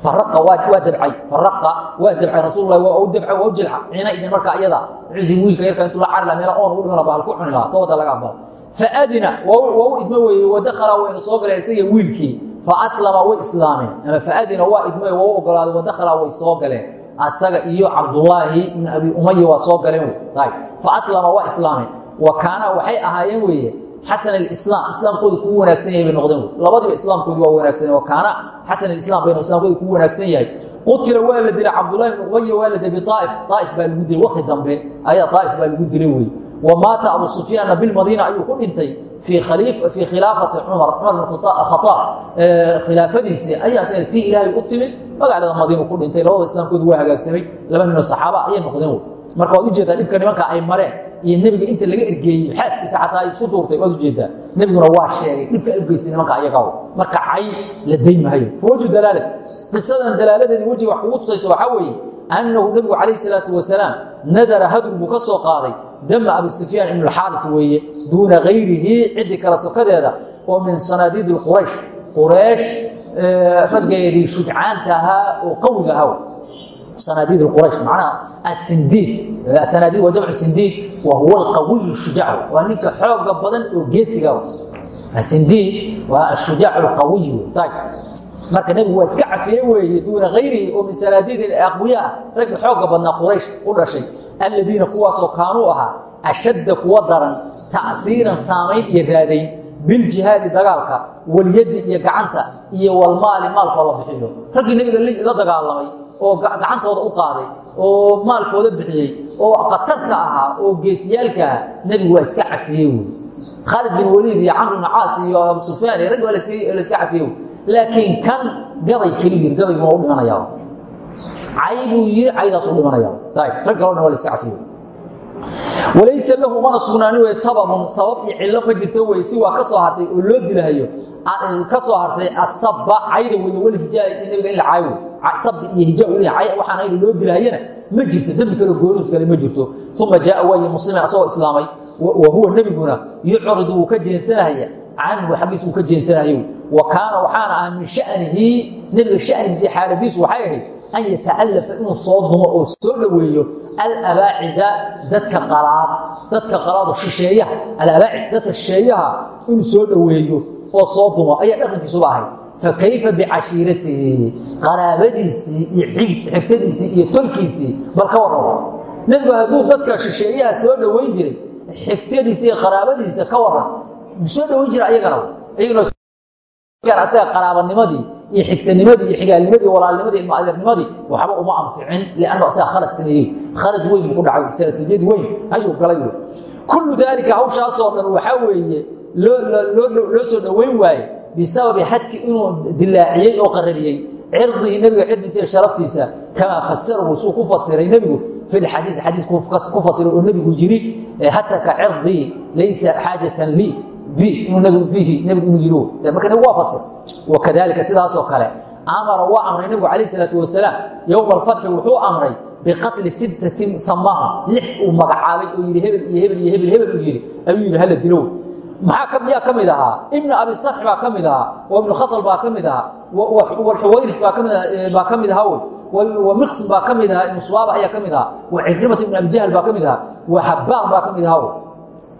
waa dabcay faraqa waa dabcay rasuulullahi waa u dabcay waa u jilxa ciina idin marka iyada wuxuu wiilka yarka intuu la cari laha meela oon ugu dhiman laha bahal ku cuni lahaa. Toobada laga aqbala faadina waa u idmo weeye wadakhala wayna soo galeen isaga wiilkii. Faaslama way islaameen. Ama faadina waa idmo waa u ogolaaday wadakhala way soo galeen. Asaga iyo cabdullaahi ibn abi umaya waa soo galeen. Wey faaslama waa islaameen. Wa kaana waxay ahaayeen weeye xasan alislaam islaamkooda kuu wanaagsan yahay bay noqdeen. Labadiba islaamkoodi waa wanaagsan wa kaana xasan alislaam baynu islaamkooda kuu wanaagsan yahay. Qutila waa la dilay cabdullahi ibn umaya waa la dilay baa lagu dilay waqti dambe. Ayaa aaif baa lagu dilay wey wmaata abu sufyaana bilmadiina ayuu ku dhintay fii khilaafati cumar. Cumar bn khaaab khilaafadiisii ayaa tii ilaahay u timid. Magaalada madiinu ku dhintay. Labada islaamkoodu waa hagaagsamay laba saxaaba ayay noqdeen wey marka waad u jeedaa dhibka nimanka ay mareen iyo nebiga inta laga ergeeyey xaaskiisa xataa ay isku duurtay waad u jeedaa nebiguna waa sheegay dhibka ay nimanka ayagaa marka cay la daymahayo. Waju dalaalati. Qisadan dalaaladeedii wejiga wax kugu tusaysa waxaa weeye annahu nebigu calayh salaatu wasalaam nadara hadun buu ka soo qaaday dama abi sufyaan ibnu alxaarit weeye duuna gayrihi ciddii kala sokadeeda oo min sanaadiidi quraysh. Quraysh raggeedii shujcaanta ahaa oo qawiga ahaa sanaadiid quraysh macnaha asindiid asanaadiid waa jamcu sindiid wa huwa alqawiy shujac waa ninka xooga badan oo geesiga asindiid waa ashujaac alqawiy ayb marka nebigu waa iska cafiye weeye duuna gayrihi oo min sanaadiid aqwiya ah raggii xooga badnaa quraysh u dhashay alladiina kuwaasoo kaanuu ahaa ashadda kuwa daran ta'hiiran saamayn iyo raadayn biljihaadi dagaalka walyadi iyo gacanta iyo walmaali maalkoo la bixiyo raggii nebiga la dagaalamay oo gacantooda u qaaday oo maalkooda bixiyey oo khatarka ahaa oo geesiyaalka ahaa nebigu waa iska cafiyey wey khaalid bin waliid iyo camr ibn caas iyo abu sufyaan iyo raggi waa la iska cafiyey laakiin kan gabay keliyu yiri gabayguna u dhimanaya cay buu yiri caydaas u dhimanaya rag kaloo dhan waa la iska cafiyey walaysa lahu mana sugnaani wey sababun sabab iyo cillo ma jirto wey si waa ka soo hartay oo loo dilahayo ka soo hartay asaba cayda wey walhijaa nabiga in la caayo sabi iyo hijaa u leeyahay waxaan ayda loo dilahayana ma jirto. Dembi kale goorus kale ma jirto. Uma jaa waaye muslima asagoo islaamay wa huwa nebiguna yucridu wuu ka jeensanahaya canhu xaggiisu uu ka jeensanahayo wa kaana waxaana ah min shanihi nebiga shanigiisi xaaladiisu waxay ahayd an yata'alafa inuu soo dumo oo soo dhoweeyo alabaacida dadka qalaad. Dadka qalaado shisheeyaha alabaacid dadka shisheeyaha inuu soo dhoweeyo oo soo dumo. Ayaa dhaqankiisuba ahayd fakayfa bicashiiratihi qaraabadiisii iyo xigtadiisii iyo tolkiisii bal ka warrama nebigu hadduu dadka shisheeyaha soo dhoweyn jiray xigtadiisa iyo qaraabadiisa ka waran soo dhoweyn jira ayagana asaga qaraabanimadii iyo xigtanimadii iyo xigaalnimadii walaalnimadii ilma adeernimadii waxba uma anficin liannu asaga khalad sameeyey khalad weyn buu ku dhacay istaraatiijiyad weyn ayuu galay kullu daalika hawshaasoo dhan waxaa weeye loo soo dhoweyn waaye bisababi xadki inuu dilaaciyey oo qarariyey cirdihi nebiga cirdiisa iyo sharaftiisa kamaa fasarahu suu ku fasiray nebigu fi lxadiis xadiis ku fasiray oo nebigu yiri hataka cirdii laysa xaajatan lii inuu nbigu bihi nebigu inuu yiri marka nebigu waa fasir wakadalika sidaasoo kale amara waa amray nebigu calayh isalaatu wasalaam yowma alfatxi wuxuu amray biqatli sittatin samaahu lix uu magacaabay oo yidhi hebel iyo hebel iyo hebel hebel uu yidhi ayuu yidhi hala dilow maxaa yaa ka mid ahaa ibnu abi sarx baa ka mid ahaa wa ibnu khatal baa ka mid ahaa walxuwayris baa ka mid ahaa wa miqsim baa ka mid ahaa ibnu suwaaba ayaa ka mid ahaa wa cikrimat ibnu abi baa ka mid ahaa wa habaan baa ka mid ahaa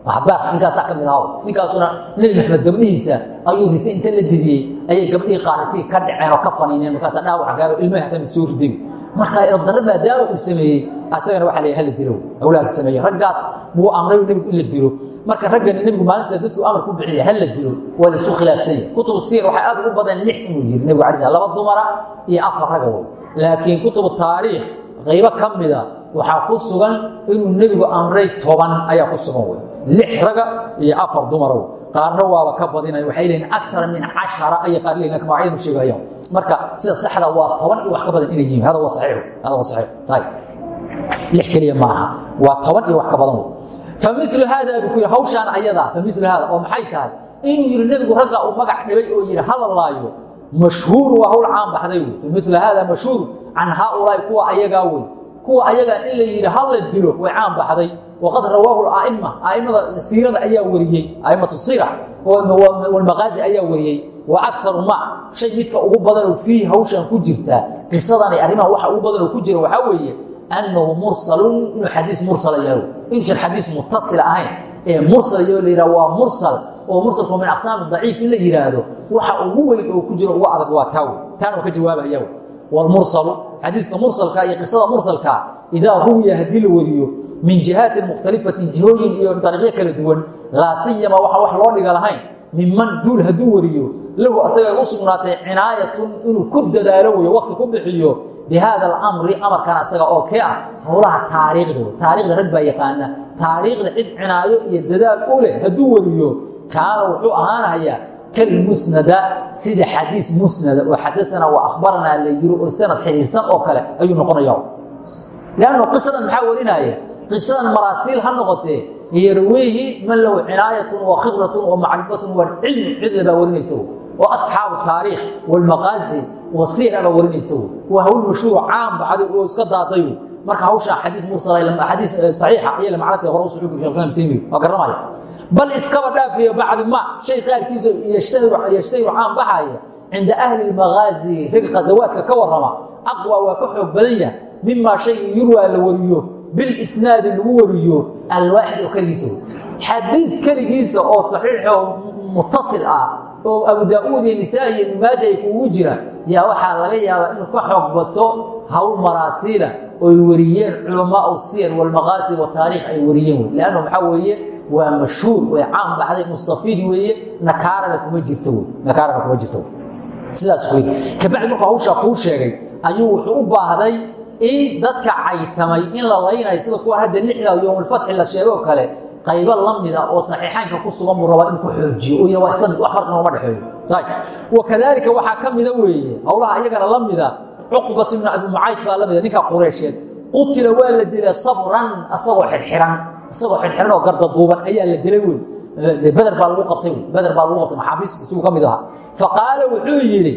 habaan ninkaasaa ka mid ahaa ninkaasuna nebi maxamed gabdhihiisa ayuu ritay inta la didiyey ayay gabdhihii qaaritii ka dhaceen oo ka faniineen markaasa dhaawac gaaro ilmahi hataa mid soo riday marka eebdarre maadaama uu sameeyey asagana waxa la hala dilo awlahaas sameeye raggaas buu amray nebigu in la dilo. Marka raggani nebigu maalinta dadku amar ku bixiya hala dilo waa la isu khilaafsanya kutubu siir waxay aad ugu badan lix inuu yiri nebigu alai laba dumara iyo afar raga way laakiin kutubu taariikh qaybo ka mida waxaa ku sugan inuu nebigu amray toban ayaa ku sugan wey lix raga iyo afar dumara qaarna waaba ka badinaya waxay leeyiin akara min cashara ayay qaar leeyiin laakiin magacyadu sheegayaan. Marka sida saxda waa toban iyo wax ka badan inay yihiin. Hada waa saxiix hada waa saxiix tayib lix keliya ma aha waa toban iyo wax ka badan. Wey familu haada buu ku yidhi hawshaan ayadaa familu haada oo maxay tahay? Inuu yidhi nebigu ragga uu magac dhibay oo yidhi hala laayo mashhuur waa hawl caan baxday wey familu haada mashhuur can haaulaai kuwa ayagaa wey kuwa ayagaa in la yidhi hala dilo way caan baxday waqad rawaahu aima aimada siirada ayaa wariyey aimatu sira walmaqaazi ayaa wariyey wa akaru ma shay midka ugu badanoo fiihi hawshan ku jirta qisadani arrimaha waxa ugu badanoo ku jira waxaa weeye annahu mursalun inuu xadiis mursala yahay inuusan xadiis mutasila ahayn ee mursal iyo la yidhaha waa mursal oo mursalku min aqsaami daciif in la yidhaahdo waxa ugu weyn oo ku jiro ugu adag waa taa wey taana waa ka jawaabaya wlmursalu xadiiska mursalka iyo qisada mursalka idaa ruwiya haddii la wariyo min jihaatin mukhtalifatin jihooyin iyo dariiqyo kala duwan laa siyama waxa wax loo dhiga lahayn minman duul hadduu wariyo lahu asaga u sugnaatay cinaayatun inuu ku dadaalo weyo wakti ku bixiyo bi haada alamri amarkan asaga oo kee ah howlaha taariikhda wey taarikhda rag baa yaqaana taariikhda cid cinaayo iyo dadaal u leh hadduu wariyo kaana wuxuu ahaanahayaa kalmusnada sida xadiis musnada oo xadaanaa wa akhbaranaa la yiri oo sanad xiriirsan oo kale ayuu noqonaya lanno qisadan maxaa warinaya? Qisadan maraasiil ha noqotee yarwiihi man lahu cinaayatun wa khibratun wa macrifatun wa cilmi cidla baa warinaysa oo asxaabu taariikh walmaqaasi wasiira baa warinaysa waa hawl mashhuur caam baxday oo iska daaday marka hawshaa xadiis mursal xadiis saxiixa iyo lamacnadka hore u suxuuku sheekh islam taymiya waa garanaya bal iskaba dhaafiya bacdi ma shay qaarkiisa yashtahiru caam baxaya cinda ahli lmagaazi rag qazawaadka ka warrama aqwa waa ka xoog badan yahay mimaa shay yurwaa la wariyo bilisnaadi lagu wariyo alwaaxid oo keligiisa xadiis keligiisa oo saxiixo mutasil ah oo abu daa-uud iyo nisaa iyo ibnumaaja ay kuugu jira yaa waxaa laga yaabaa inuu ka xoog bato hawl maraasiila oy wariyeen culamaau siyar walmaqaasi wataariikh ay wariyeen leanna maxaa weeye waa mashhuur way caan baxday mustafiid weeye nakaarana kuma jirto nakaarana kuma jirto sidaas wey kabacdi markuu hawshaa kuu sheegay ayuu wuxuu u baahday in dadka caytamay in la laynayo sida kuwa hadda lixda yowmulfatxi la sheegoo kale qaybo la mida oo saxiixaynka ku sugan buu rabaa in ku xoojiyo. Y waa isla mid wax farqina uma dhexeeyo. Ayb wakadaalika waxaa ka mida weeye howlaha iyagana la mida cuqbat ibnu abi mucayd baa la mida ninka qureysheed qutila waa la dilay sabran asagoo xidxiran isagoo xidxiran oo gardaduuban ayaa la dilay wey beder baa lagu qabtay beder baa lagu qabtay maxaabiis kutibu ka mid ahaa. Faqaala wuxuu yidhi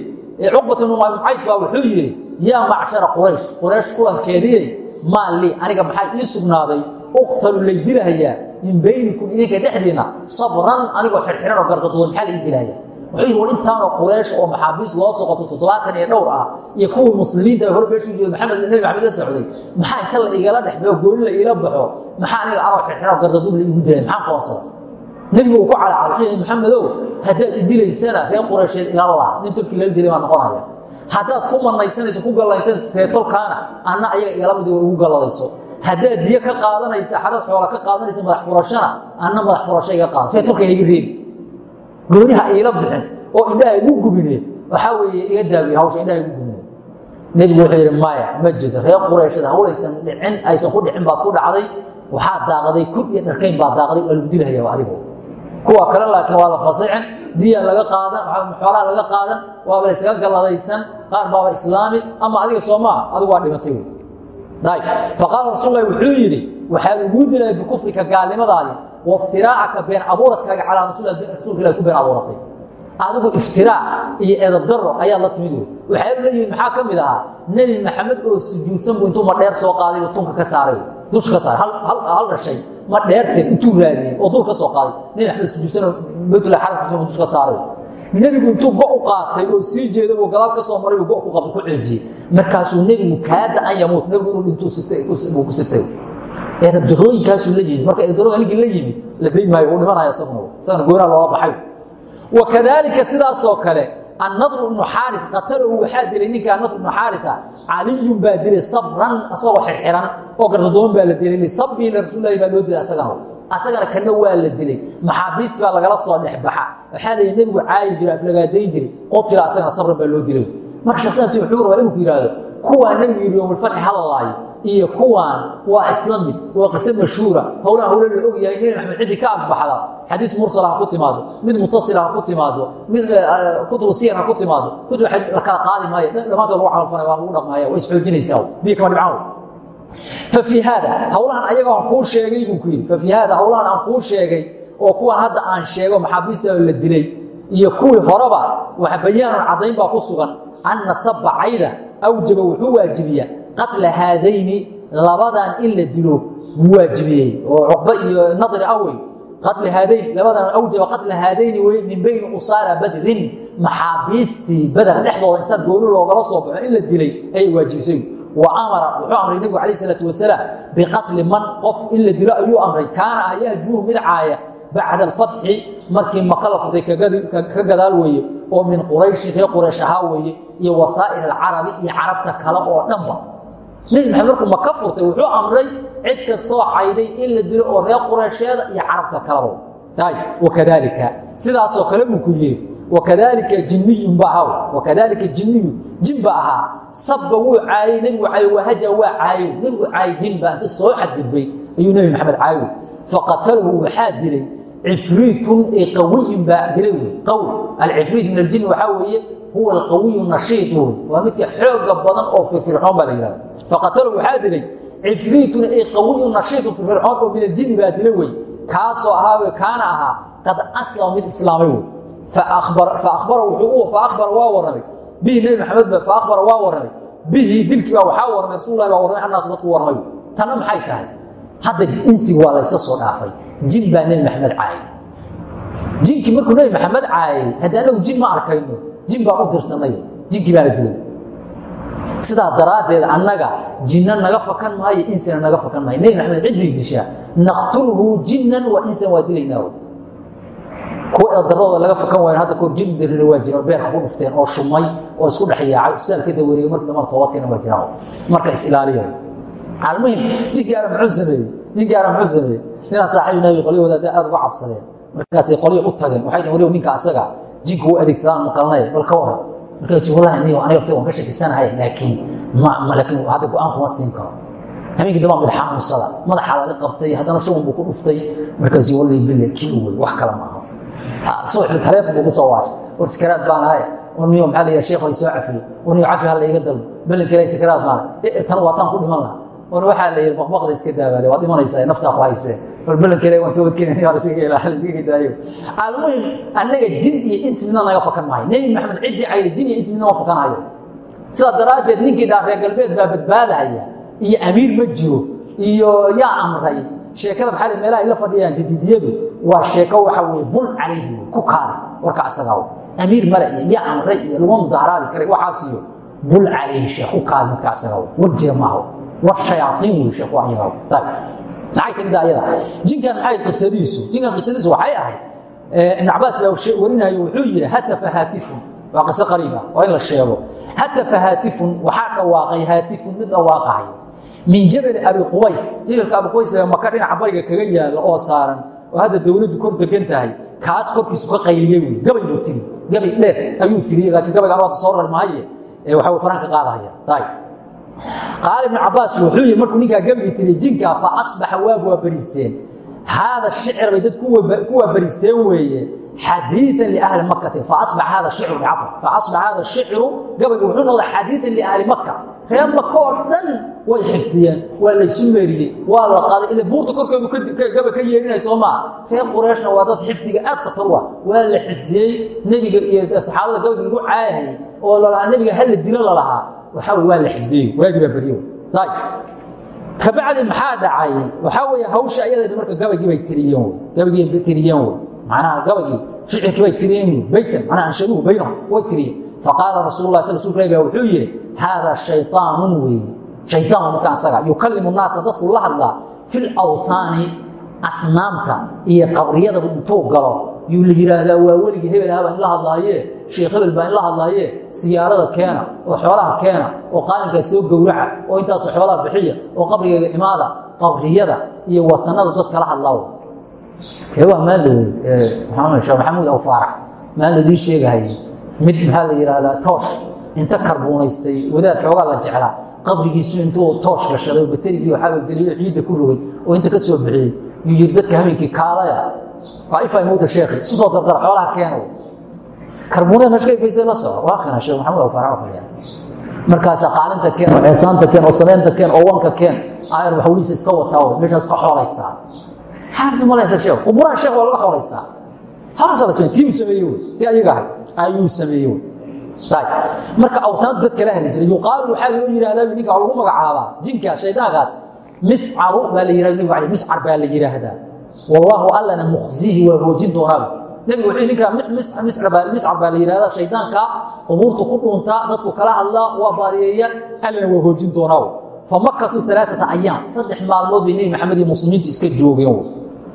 cuqbat ibnu abi mucayd baa wuxuu yidhi yaa macshara quraysh quraysh kulankeedii maa lii aniga maxaa ii sugnaaday? Uqtalu lay dilahayaa min baynikum idinka dhexdiina sabran anigoo xirxiran oo gardaduwan maxaa lai dilahaya wuxuu yidhi war intaanoo quraysh oo maxaabiis loo soqoto toddobaatan iyo dhowr ah iyo kuwii muslimiinta hore meeshuu jeedo maxamed nebi maxamed la socday maxaa inta la igala dhexbaxo gooni la iila baxo? Maxaa aniga anoo xirxiran oo gardaduun la igu dilay? Maxaan qoonsada nebigu uu ku calacalay maxamedow haddaad idilaysana reer quraysheed ilallah nin turkii lala dilay baa noqonaya. Haddaad ku manaysanayso ku gallaysanayso reetolkaana anna ayaga igala mid igu galladayso haddaad diyo ka qaadanaysa xadad xoola ka qaadanaysa madax furashana anna madax furasho iga qaado. Reetolka iga reebi gooniha iila bixin oo indhaha igu gubine. Waxaa weeye iga daabiye hawsha indhaha igu gubine. Nebigu wuxuu yidhi maya ma jirto. Reer qurayshada hawlaysan dhicin aysan ku dhicin baad ku dhacday. Waxaa daaqaday kud iyo dharkayn baa daaqaday waa lagu dilahaya adigo kuwa kale laakiin waa la fasixin. Diya laga qaadan xoolaha laga qaadan waaba la yskaga galladaysan. Qaar baaba islaami ama adiga soo adigu waa dhimatay faqaala rasul lahi wuxuu yidhi waxaa laguu dilaya bikufrika gaalnimadaadi waftiraacaka been abuuradkaaga calaa rasuulka ilahi ku been abuuratay. Adigu iftiraac iyo edabdaro ayaa la timid. Wey waxaa leeyihiin maxaa ka mid ahaa? Nebi maxamed oo sujuudsan buu intuu madheer soo qaaday buu tunka ka saaray. Dusha ka saaray. Hal dhashay ma dheerteed intuu raadiyey oo dur ka soo qaaday. Nebi maxamed sujuudsanoo baytullah xaramkiisa dusha ka saaray. Nebigu intuu go u qaatay oo sii jeeda buu gadaal ka soo maray go ku qabtay ku ceejiyey. Markaasuu nebigu kaada an yamuut. Nebigu inuu dhintuu ku eedabdarooyinkaasuu la yimid. Marka eedabdarooyinka ninkii la yimid la dayn maayo wuu dhimanaya isaguna isagana goynaa loola baxay. Wakadaalika sidaasoo kale annadr ibnu xaari qatalahu waxaa dilay ninkaa nadr ibnu xaarita caliyun baa dilay sabran asagoo xirxiran oo gardaduuman baa la dilay lisabbihi lirasuulilahi baa loo dilay asagana. Asagana kana waa la dilay. Maxaabiist baa lagala soo dhexbaxa waxaa la nebigu caayi jira aflagaadayn jiray. Qutila asagana sabran baa loo dilay. Marka sheksanti wuxuu rabaa inuu ku yidhaahdo kuwaa nebigu yidhi yowmalfatxi hadalaayo iyo kuwaan waa isla mid waa qiso mashhuura. Howlaha howla la og yahay nebi maxamed ciddii ka afbaxda. Xadiis mursala ha ku timaado mid mutasila ha ku timaado mid kutubu siyar ha ku timaado. Kutub xadiis la kala qaadi maayo. Dhammaantood lagu camalfanaya waa lagu dhaqmaya way isxoojinaysaa biyo kama dhibcaan fafii haada howlahan ayaga aan kuu sheegay buu ku yidhi. Fafii haada howlahan aan kuu sheegay oo kuwan hadda aan sheego maxaabiista la dilay iyo kuwii horeba wax bayaanun caddayn baa ku sugan. Anna sabba cayda awjaba wuxuu waajibiyaa qatla haadayni labadan in la dilo buu waajibiyey oo cuqba iyo nadri awey qatla haadayn labadan awjaba qatla haadayni wey min bayni usaara badrin maxaabiistii bader dhexdooda inta gooni loogala soo baxo in la dilay ayay waajibisay wa amara wuxuu amray nebigu calayh isalaatu wasalaam biqatli man qof in la dilo ayuu amray. Kaana ah yahjuuhu mid caaya bacda alfatxi markii maka la furtay ka gadaal weeye oo min qurayshin reer quraysh ahaa weeye iyo wasaa'ir alcarabi iyo carabta kale oo dhanba nebi maxamed markuu maka furtay wuxuu amray cid kastoo cayday in la dilo oo reer quraysheeda iyo carabta kaleba ay wakadaalika sidaasoo kale buu ku yidhi wakadaalika jinniyun ba ahaw wakadaalika jinniyu jin ba ahaa. Sabba wuu caayey nebigu caayey wahaja waa caayey nebigu caayey jin baa inta soo xadgudbay ayuu nebi maxamed caayow faqatalahu waxaa dilay cifriitun ee qawiyun baa dilay. Qawi alcifriit min aljinni waxaa weeye huwa alqawiyu nashiid wey waa midka xooga badan oo firfircoon baa la yidhahda faqatalahu waxaa dilay cifriitun ay qawiyun nashiitun firfircoon oo min aljinni baa dila wey kaasoo ahaa kaana ahaa qad aslama mid islaamay wey faabara waa warramay bihi nebi maxamed ba faakbara waa warramay bihi dilkii baa waxaa warramay rasullahi baa warramay annaasu dadku warramay tanna maxay tahay? Hadda insigu waa layska soo dhaafay. Jin baa nebi maxamed caayay. Jinkii markuu nebi maxamed caayay haddii anagu jin ma arkayno jin baan u dirsanay jinkii baana dilay. Sidaa daraaddeed annaga jinna naga fakan maayo insina naga fakan maayo. Nebi maxamed ciddii dishaa naqtulhu jinnan wa insan waa dilaynaa kuwa eedarooda laga fakan waayo hadda koor jin dirina waa jiraan beerka ku dhufteen oo shumay oo isku dhex yaacay isbitaalka dawareegay markii dambana toobadkeena waa jiraan marka is ilaaliyo almuhim jinkaana muxuu sameeyey jinkaana muxuu sameeyey ninaa saaxiib nabi qolyo wadaada aad uga cabsadeen. Markaasay qolyo u tageen waxay dhaheen waliba ninka asaga jinka u adeegsadaan maqalnay bal ka waran markaasuu wallahi niyo aniga horta waan ka shakisanahay laakiin ma ma laakiin hadda go'aan kuma siin karo habeenkii dambaa madax xanuunsada madaxaa laga qabtay haddana shuban buu ku dhuftay markaasuu wallahi bille kii wey wax kale ma aha subaxda taleefon buu ku soo waashay war sakaraad baan ahay war niyo maxaa la yidhaha sheekh way soo cafiyey war niyo cafi hala iga dalbo ballankeelay sakaraad baan tan waa taan ku dhiman lahaa war waxaa la yidhi maqmaqda iska daabaale waad imanaysaa naftaa ku haysee war ballankeelay waan toobadkeenaya lasiga ilaa lasiga daayo. Almuhim annaga jin iyo insi midna naga fakan maayo nebi maxamed ciddii cayda jin iyo insi midna ma fakanayo. Sidaa daraaddeed ninkii dhaa reer galbeed baa badbaadahaya iyo amiir ma jiro iyo yaa amray. Sheekada maxaa la meelaha ay la fadhiyaan jadiidiyadu waa sheeko waxa weye bul calayhi ku kaada warka asagaa amiir male iyo yaa amray iyo laguma mudaharaadi karay waxaasiyo bul calayhi sheekh ku kaada midka asagaa war jira maaha war shayaatiin wey sheekhu ayagaa maxay timid ayada jinkan maxay qisadiisu jinkan qisadiisu waxay ahayd ibn cabaas baa warinayo wuxuu yidhi hatafa haatifun waa qiso qariiba waa in la sheego hatafa haatifun waxaa dhawaaqay haatifun mid dhawaaqahay min jabali abi qubays jabalka abi qubays ee maka dhinaca bariga kaga yaalla oo saaran oo hadda dawladdu kor degan tahay kaas korkiisu ka qayliyey wey gabay buu tiri gabay dheer ayuu tiriyey laakiin gabayga abaata soo rar maaye waxa uu faranka qaadahaya qaala ibnu cabaas wuxuu yihi markuu ninkaa gabigii tiriyey jinkaa fa asbaxa waagu waa bariisteen haada shicr bay dad kuwaa bariisteen weeye. Xadiian liahli makati faasbax hada shicru cafwan faasbax hada shicru gabayga wuxuu noqday xadiian liahli maka reer maka oo dhan way xifdiyeen waa laysu meeriyey waa la qaaday ila buurta korkeedu gaba ka yeerinaya soo maa reer qurayshna waa dad xifdiga aad khatar wa waa la xifdiyey nebiga iyo saxaabada gabayga lagu caayahayay oo lalahaa nebiga hala dilo lalahaa waxaa wey waa la xifdiyey waagii baa beryo ayb kabacdi maxaa dhacay? Waxaa weeye hawsha ayada marka gabaygii bay tiriyeen wey. Gabaygii tiriyeen wey. Macnaha gabaygii shicirkii bay tiriyeen beytan macnaha anshaduhu baynahum way tiriyeen. Faqaala rasuulu lah sal rsulka baa wuxuu yidhi haadaa shayطaanun weeye shayطaan markaan asaga yukallimu naasa dadku la hadlaa fi lawsaani asnaamta iyo qabriyadaba intuu galo yuu la yidhaahdaa waa weligii hebel ah baa in la hadlaaye sheekh hebel baa in la hadlaaye siyaarada keena oo xoolaha keena oo qaalinkaa soo gowraca oo intaasoo xoolaha bixiya oo qabrigeyga imaada qabriyada iyo wasanada dad kala hadlaaw waa maaldhow sheekh maxamuud aw faarax maaldhow dii sheegahay mid maxaa la yidhaahdaa toosh inta karbuunaystay wadaad xoogaa la jeclaa qabrigiisu intuu toosh gashaday oo baterigii waxaa geliyo ciidda ku rogay oo inta ka soo bixiyey yuu yidhi dadka habeenkii kaalaya waa ifay mowta sheekhi isu soo dardara xoolaha keena karbuunada meesha ka ifaysay la soco waa kana sheekh maxamuud aw faarax fadhiya markaasa qaalinta keen oo ceesaanta keen oo sameynta keen oo wanka keen ayar waxawliisa iska wataa meeshaas ka xoolaystaa. Xaarisumalaysa sheekh quburaha sheekh waa laga xoolaystaa. Halaasala tiibu sameeye wey ti ayaga ahay. Ayuu sameeye wey marka awsaantu dad kala heli jiray yuqaalu waxaa loo yidhahdaa ninka lagu magacaabaa jinkaas shaydaankaas miscaru baa la yihahda nebigu alay miscar baa la yidhaahdaa wallaahu allana mukhzihi waa hoojin doonaaba nebigu wuxuu ninkaa miscar baa la yidhahdaa shaydaanka qubuurta ku dhuuntaa dadku kala hadlaa waa baariyeeya allana waa hoojin doonaa famakasuu alaaata ayaam saddex maalmood bay nebi maxamed iyo muslimiintu iska joogeen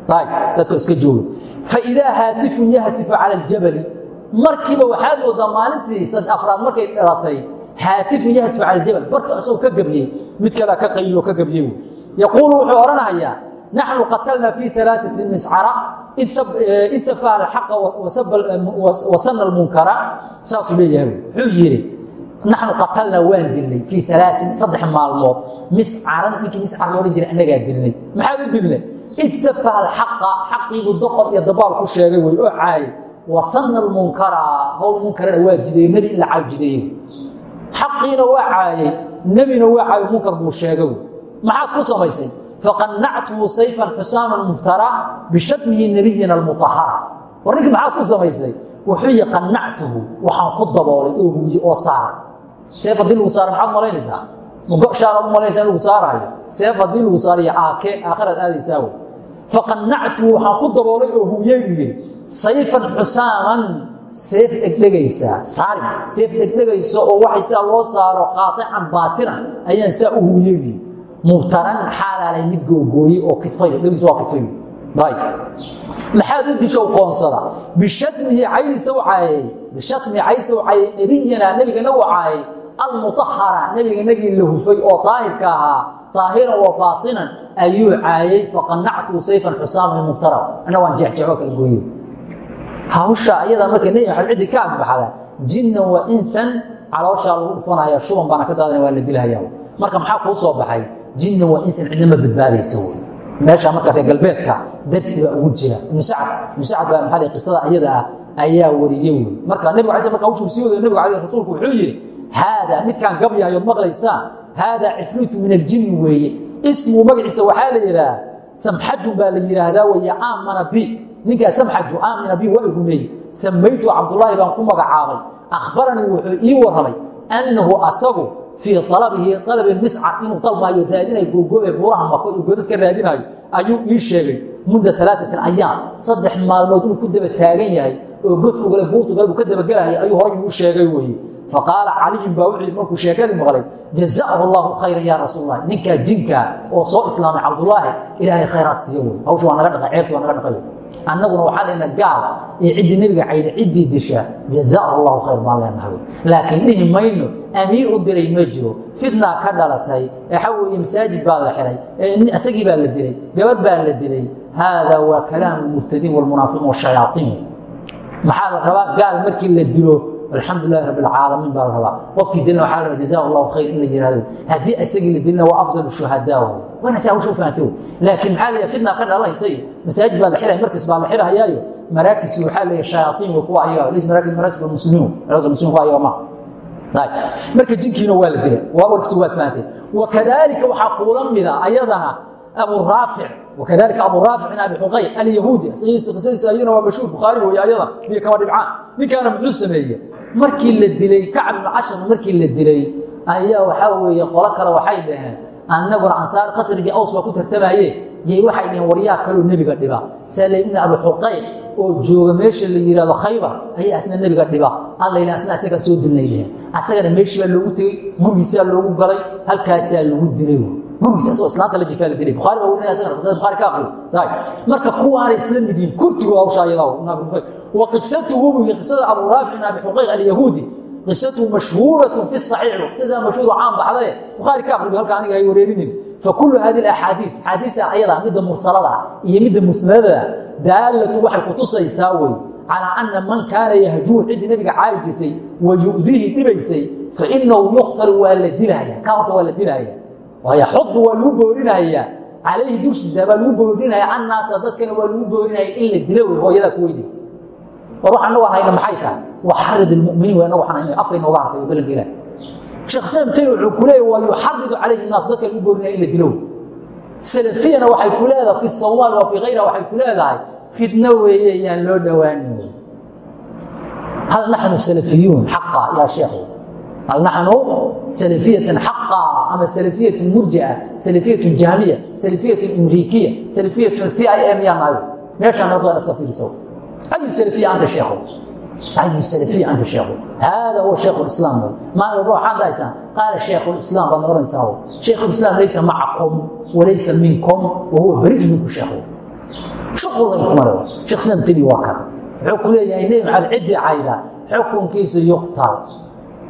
ayb dadka iska joogeen. Faidaa haatifun yahtifu cala aljabali markiiba waxaad moodaa maalintii afraad markay dhalatay haatifun yahtifu cala aljabal barta isagoo ka gabyey mid kalea ka qayliyo ka gabyey yaquulu wuxuu odhanahayaa naxnu qatalnaa fii alaaati miscara id safaha alxaqa wasana almunkara saasuu leeyahay wuxuu yidhi naxnu qatalnaa waan dilnay fii alaain saddex maalmood miscaran ninkii miscar loodhan jiray annagaa dilnay maxaad u dilnay id safaha alxaqa xaqiibuu doqor iyo dabaal ku sheegay wey oo caayay wasanna almunkara hawl munkarana waa jideeye nebi in la caab jideeye xaqiina waa caayay nebina waa caayo munkar buu sheegay maxaad ku samaysay faqanactuhu sayfan xusaaman mubtara bishatmihi nabiyina almuahara war ninkii maxaad ku samaysay? Wuxuu yi qanactuhu waxaan ku daboolay oo hubiye oo saara seef haddii lagu saara maxaad malaynaysaa? Shaaraad u malaynaysaa in lagu saaraayo seef haddii lagu saarayo aake aakhiraad aadaysaa wey. Faqanactuhu waxaan ku daboolay oo hubiyey buu yidhi sayfan xusaaman seef dhegdhegaysaa saarim. Seef dhegdhegaysa oo waxay sidaa loo saaro qaaican baatinan ayaan saa u hubiyey buu mubtaran xaalaalay mid googooye oo kitfay dhegis waa kitfay maxaad u disho qoonsada bishatmihi caydiisa u caayay bishatmi caysa u caayay nebiyanaa nebigana u caayay almuahara nebiganagii la hufay oo daahirka ahaa daahiran wa baatinan ayuu caayay faqanactuu sayfan xusaaman mubtara ana waan jeexjeexo kala gooye hawsha ayadaa marka nebi maxamed ciddii ka agbaxda jinnan wa insan calooshaa lagu dhufanaya shuban baana ka daadana waa la dilahaya marka maxaa kuu soo baxay jinnan wa insan cidnama badbaadaysa wey meesha marka reer galbeedka darsi baa ugu jira. Ibnu sacad ibnu sacad baa maxaa qisada iyada ah ayaa wariye wey marka nebiga alay marka hawshuu sii wadayo nebiga alay rasuulku wuxuu yidhi haadaa midkaan gabyahayood maqlaysaan haadaa cifriitu min aljinni weeye. Ismu magaciisa waxaa la yidhaah samxajun baa la yidhaahdaa weeye aamana bi. Ninkaa samxaju aamina bi waa rumeeyey. Samaytu cabdullaahi baan ku magacaabay. Akhbaranii wuxuu ii warramay annahu asagu fii alabihi alabi miscar inuu dalbaayo raadinayo googoobe buuraha mako iyo godad ka raadinayo ayuu ii sheegay mudda alaaati ayaam saddex maalmood inuu ku daba taagan yahay oo godkugale buurtugale ka dabagelahay ayuu horay igu sheegay weye faqaala caliyun baa wuxuu markuu sheekadii maqlay jazaahu allahu khayran yaa rasuulallah ninkaa jinkaa oo soo islaamay cabdullaahi ilaahay khayraad siiyo wey hawsha waa naga dhaqay ceebta waa naga dhaqay annaguna waxaa lena gaal. Iyo ciddii nebiga cayda ciddii dishaa jazaahu allahu khayr baan leenahay laakiin dhihi mayno amiir u diray ma jiro. Fitnaa ka dhalatay waxa weeye masaajid baa la xiray isagii baa la dilay gabadh baa la dilay haadaa waa kalaamu murtadiin walmunaafiqiin washayaaiin maxaa la rabaa? Gaal markii la dilo alxamdu lilahi rabb alcaalamiin baa la rabaa. Qofkii dilna waxaa la rabaa jazaa allahu khayr in la yihahdo haddii isagii la dilna waa afdal shuhadaa waana saa hawsha u fahanto. Laakiin maxaa leeyahay fitna ka dhalanaysayo masaajid baa la xiraya markas baa la xirahayaayo maraakisu waxaa leeyahay shayaatiin wey kuwa ayaga lis maraakis maraakis muslimiin maraakis muslimiin kuwa ayaga ma. Marka jinkiina waa la dilay waa warkiisa waad fahanteen wakadalika waxaa kuula mida ayadana abu raafic wakadalika abu raafic bin abi xuqay alyahuudi qisadiisa ayana waa mashhuur bukhaari wey ayada biyo kama dhibcaan. Ninkaana muxuu sameeye markii la dilay kacb ibn cashar markii la dilay ayaa waxaa weeye qolo kale waxay dhaheen annaguna ansaar khasrigii aws baa ku tartamaye iyo waxay dhaheen waryaa kaloo nebiga dhiba. Salim ibn abi oo jooga meesha la yidhahdo khaybar ayaa asna nebiga dhiba. Alla asna asagaa soo dilnay asagana meeshii baa loogu tegey gurigiisaa loogu galay halkaasaa loogu dilay. Marka kuwaana isla midiin kurtigo hwaqisatuhu iyo qisada abu raafic bin abi xuqayq alyahuudi qisatu mashhuuratu fi saxiix qisadaa mashhuur caan baxdae bukhaari ka aqribi halka aniga ay wareerinin fakulu hadi axaadii xaadiista ayada midda mursalada iyo midda musnadada daalatu waxay kutusaysaa wey calaa ana man kaana yahjuhu ciddii nabiga caayi jirtay wa yu'diihi dhibaysay fa inahu yuqtalu waa la dilaya ka horta waa la dilaya waaya xudu waa lagu boorinayaa calayhi durshiisa baa lagu boorinayaa annaasa dadkana waa lagu boorinaya in la dilo wey hooyadaa ku weydi war waxaan nagu hayna maxay tahay waxarid ilmuminiin w inagu aan afka inooga hartay oo balanka ilaah sheekh islam taymi wuxuu ku leeyahy waa yuxaridu calayhi naas dadka lagu boorinaya in la dilo salafiyana waxay ku leedahay fi sawmaal wa fii kayriha waxay ku leedahay fitno weeye yaan loo dhowaanin hal naxnu salafiyuun xaqa yaa sheekhu? Hal naxnu salafiyatan xaqa ama salafiyatu murjia salafiyatu jahmiya salafiyatu imriikiya salafiyatu c i m yaa nahay meeshaan hadda iska almusalafiya anta sheekhu hada huwa shaykhu lislaam wey maalin walba waxaad dhahaysaan qaala shaykhu lislaam baad noranaysaa w shaykhu lislaam laysa macakum walaysa minkum wahuwa bari minku sheekhu shuqul lankuma leh sheekh islam tili waa kan wuxuu ku leeyahay nebi maxamed ciddi cayda xukunkiisu yuqtal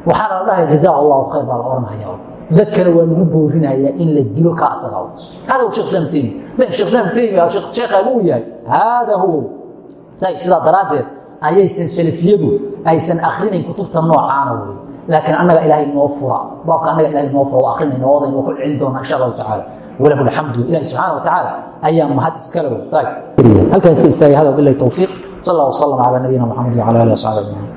waxaana la dhahaya jazaa allahu khayr baa la oranhaya dadkana waa lagu boorinayaa in la dilo ka asaga hada huwa shekh islam timi shekh islam timi sheekhagu uu yahay hada huwa sidaa daraaddeed ayaysan salafiyadu aysan akrinayn kutubta noocaana wey laakiin annaga ilaahay noo fura. Baabka annaga ilahay noo fura waa akrinayna oodayna waa ku celin doona insha allahu tacaala. Walahu alxamdu ilahi subxaana wa tacaala ayaa mahad iskale wey halkan iska istaagay hada bilahi towfiiq sal allah wasalam calaa nabiyina maxamed wacala alihi wasaxbi ajmaciin